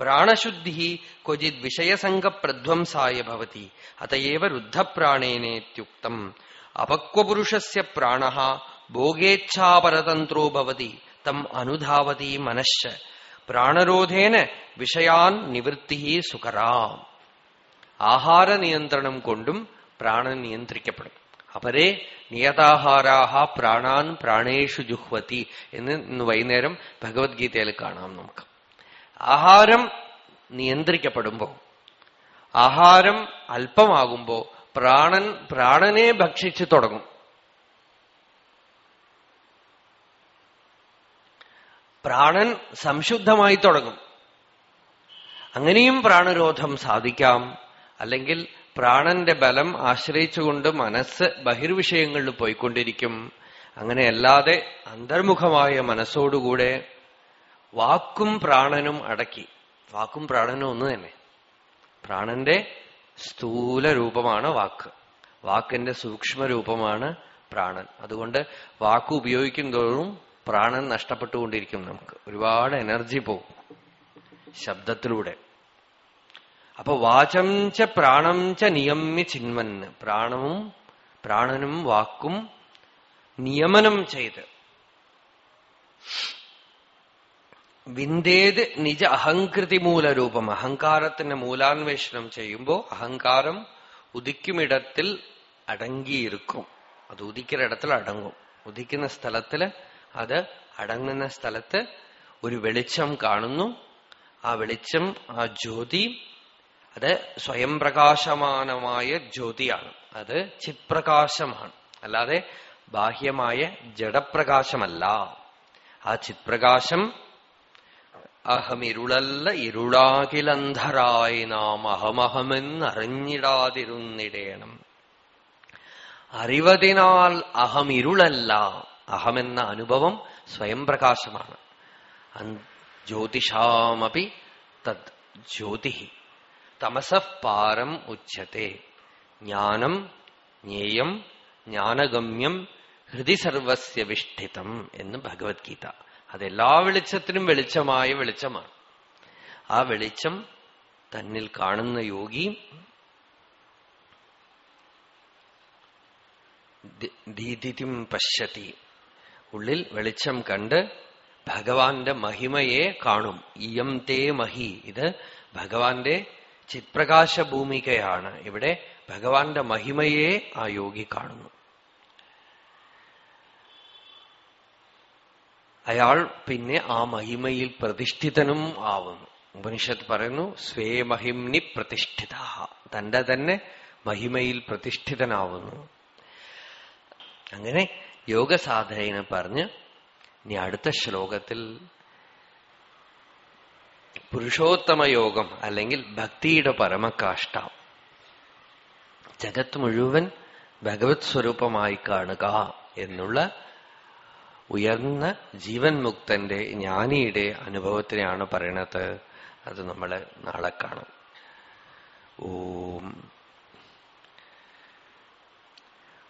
A: പ്രാണശുദ്ധി ക്വചിത് വിഷയസംഗപ്രധ്വംസായ ഭവതി. അതയേവ രുദ്ധപ്രാണേനേത്യുക്തം. അപക്വപുരുഷസ്യ പ്രാണ ഭോഗേച്ഛാപരതന്ത്രോ ഭവതി. തം അനുധാവതി മനശ്ശ പ്രാണരോധേന വിഷയാൻ നിവൃത്തി സുഖരാം. ആഹാര നിയന്ത്രണം കൊണ്ടും പ്രാണൻ നിയന്ത്രിക്കപ്പെടും. അപരേ നിയതാഹാരാഹ പ്രാണാൻ പ്രാണേഷു ജുഹ്വതി എന്ന് ഇന്ന് വൈകുന്നേരം ഭഗവത്ഗീതയിൽ കാണാം നമുക്ക്. ആഹാരം നിയന്ത്രിക്കപ്പെടുമ്പോ ആഹാരം അല്പമാകുമ്പോ പ്രാണൻ പ്രാണനെ ഭക്ഷിച്ചു തുടങ്ങും. പ്രാണൻ സംശുദ്ധമായി തുടങ്ങും. അങ്ങനെയും പ്രാണരോധം സാധിക്കാം. അല്ലെങ്കിൽ പ്രാണന്റെ ബലം ആശ്രയിച്ചുകൊണ്ട് മനസ്സ് ബഹിർവിഷയങ്ങളിൽ പോയിക്കൊണ്ടിരിക്കും. അങ്ങനെയല്ലാതെ അന്തർമുഖമായ മനസ്സോടുകൂടെ വാക്കും പ്രാണനും അടക്കി. വാക്കും പ്രാണനും ഒന്ന് തന്നെ. പ്രാണന്റെ സ്ഥൂല രൂപമാണ് വാക്ക്. വാക്കിന്റെ സൂക്ഷ്മ രൂപമാണ് പ്രാണൻ. അതുകൊണ്ട് വാക്ക് തോറും പ്രാണൻ നഷ്ടപ്പെട്ടുകൊണ്ടിരിക്കും നമുക്ക്. ഒരുപാട് എനർജി പോകും ശബ്ദത്തിലൂടെ. അപ്പൊ വാചം ച പ്രാണം ച നിയമ്യ ചിന്മന് പ്രാണവും പ്രാണനും വാക്കും നിയമനം ചെയ്ത്. വിന്ദേത് നിജ അഹങ്കൃതി മൂലരൂപം അഹങ്കാരത്തിന്റെ മൂലാന്വേഷണം ചെയ്യുമ്പോൾ അഹങ്കാരം ഉദിക്കുമിടത്തിൽ അടങ്ങിയിരിക്കും. അത് ഉദിക്കുന്ന ഇടത്തിൽ അടങ്ങും. ഉദിക്കുന്ന സ്ഥലത്തിൽ അത് അടങ്ങുന്ന സ്ഥലത്ത് ഒരു വെളിച്ചം കാണുന്നു. ആ വെളിച്ചം ആ ജ്യോതി അത് സ്വയം പ്രകാശമാനമായ ജ്യോതിയാണ്. അത് ചിപ്രകാശമാണ് അല്ലാതെ ബാഹ്യമായ ജഡപ്രകാശമല്ല. ആ ചിപ്രകാശം അഹമിരുളല്ല ഇരുളാകിലന്ധരായി നാം അഹമഹമെന്നറിഞ്ഞിടാതിരുന്നിടേണം. അറിവതിനാൽ അഹമിരുളല്ല. അഹമെന്ന അനുഭവം സ്വയം പ്രകാശമാണ്. ജ്യോതിഷാമപി തത് ജ്യോതി തമസഃപാരം ഉച്ചത്തെ ജ്ഞാനം ജ്ഞേയം ജ്ഞാനഗമ്യം ഹൃദി സർവസ്യ വിഷ്ഠിതം എന്ന് ഭഗവത്ഗീത. അതെല്ലാ വെളിച്ചത്തിനും വെളിച്ചമായ വെളിച്ചമാണ്. ആ വെളിച്ചം തന്നിൽ കാണുന്ന യോഗി ദീതിം പശ്യത്തി ഉള്ളിൽ വെളിച്ചം കണ്ട് ഭഗവാന്റെ മഹിമയെ കാണും. ഇയം തേ മഹി. ഇത് ഭഗവാന്റെ ചിത്പ്രകാശ ഭൂമികയാണ് ഇവിടെ ഭഗവാന്റെ മഹിമയെ ആ യോഗി കാണുന്നു. അയാൾ പിന്നെ ആ മഹിമയിൽ പ്രതിഷ്ഠിതനും ആവുന്നു. ഉപനിഷത്ത് പറയുന്നു സ്വേ മഹിംനി പ്രതിഷ്ഠിത. തന്റെ തന്നെ മഹിമയിൽ പ്രതിഷ്ഠിതനാവുന്നു. അങ്ങനെ യോഗസാധന പറഞ്ഞ് ഇനി അടുത്ത ശ്ലോകത്തിൽ പുരുഷോത്തമ യോഗം അല്ലെങ്കിൽ ഭക്തിയുടെ പരമകാഷ്ട ജഗത്ത് മുഴുവൻ ഭഗവത് സ്വരൂപമായി കാണുക എന്നുള്ള ഉയർന്ന ജീവൻ മുക്തന്റെ ജ്ഞാനിയുടെ അനുഭവത്തിനെയാണ് പറയണത്. അത് നമ്മൾ നാളെ കാണും. ഓം.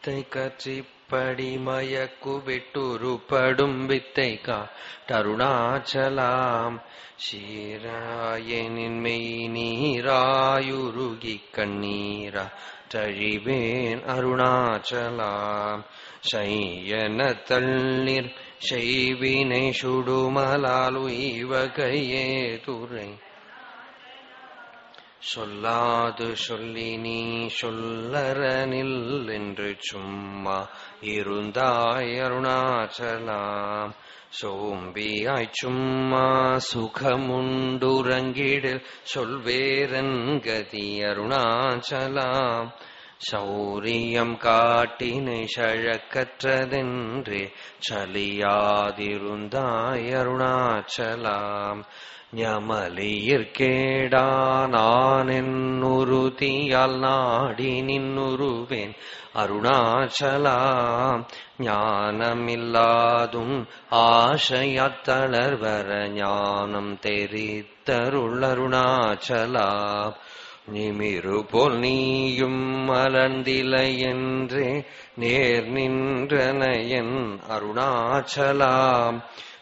A: അരുണാചല நடிவித்தை கற்றிப்படிமயக்கு விட்டுருப்படும் வித்தை காட்டருணாச்சலாம் சீராயனின் மெய் நீராயுருகி கண்ணீரா தழிவேன் அருணாச்சலாம் சையன தள்ளிர் செய்வினை சுடுமலால் உய்வகையே துறை சொல்லாது சொல்லி நீ சொல்லரனில் என்று சும்மா இருந்தாய் அருணாச்சலாம். சோம்பியாய் சும்மா சுகமுண்டுறங்கிடு சொல்வேரன் கதி அருணாச்சலாம். சௌரியம் காட்டினை சழக்கற்றதென்று சலியாதிருந்தாய் அருணாச்சலாம். ஞமலியிற்கேடா நான் நாடி நின்னுருவேன். அருணாச்சலாம் ஞானமில்லாதும் ஆசையத்தளர்வர ஞானம் தெரித்தருளருணாச்சலாம் நிமிரு போல் நீயும் மலர்ந்திலை என்றே நேர் நின்றனையன் அருணாச்சலாம்.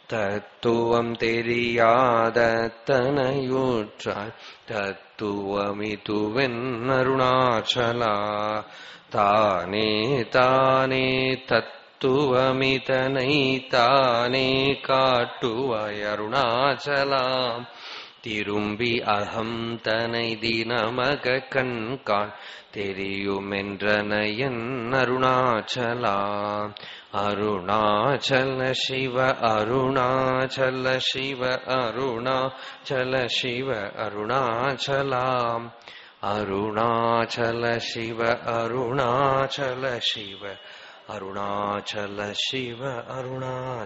A: தத்துவம் தெரியாத தெரியாதத்தனையூற்றாய் தத்துவமிதுவென்னருணாச்சலா தானே தானே தத்துவமிதனை தானே காட்டுவாய் அருணாச்சலாம். திரும்பி அகம் தனை தினமக கண்காண் तेरि उमेन्द्रनयन् अरुणाचला अरुणा छल शिव अरुणा चल शिव अरुणा चल शिव अरुणा छला अरुणा चल शिव अरुणा शिव अरुणा शिव अरुणा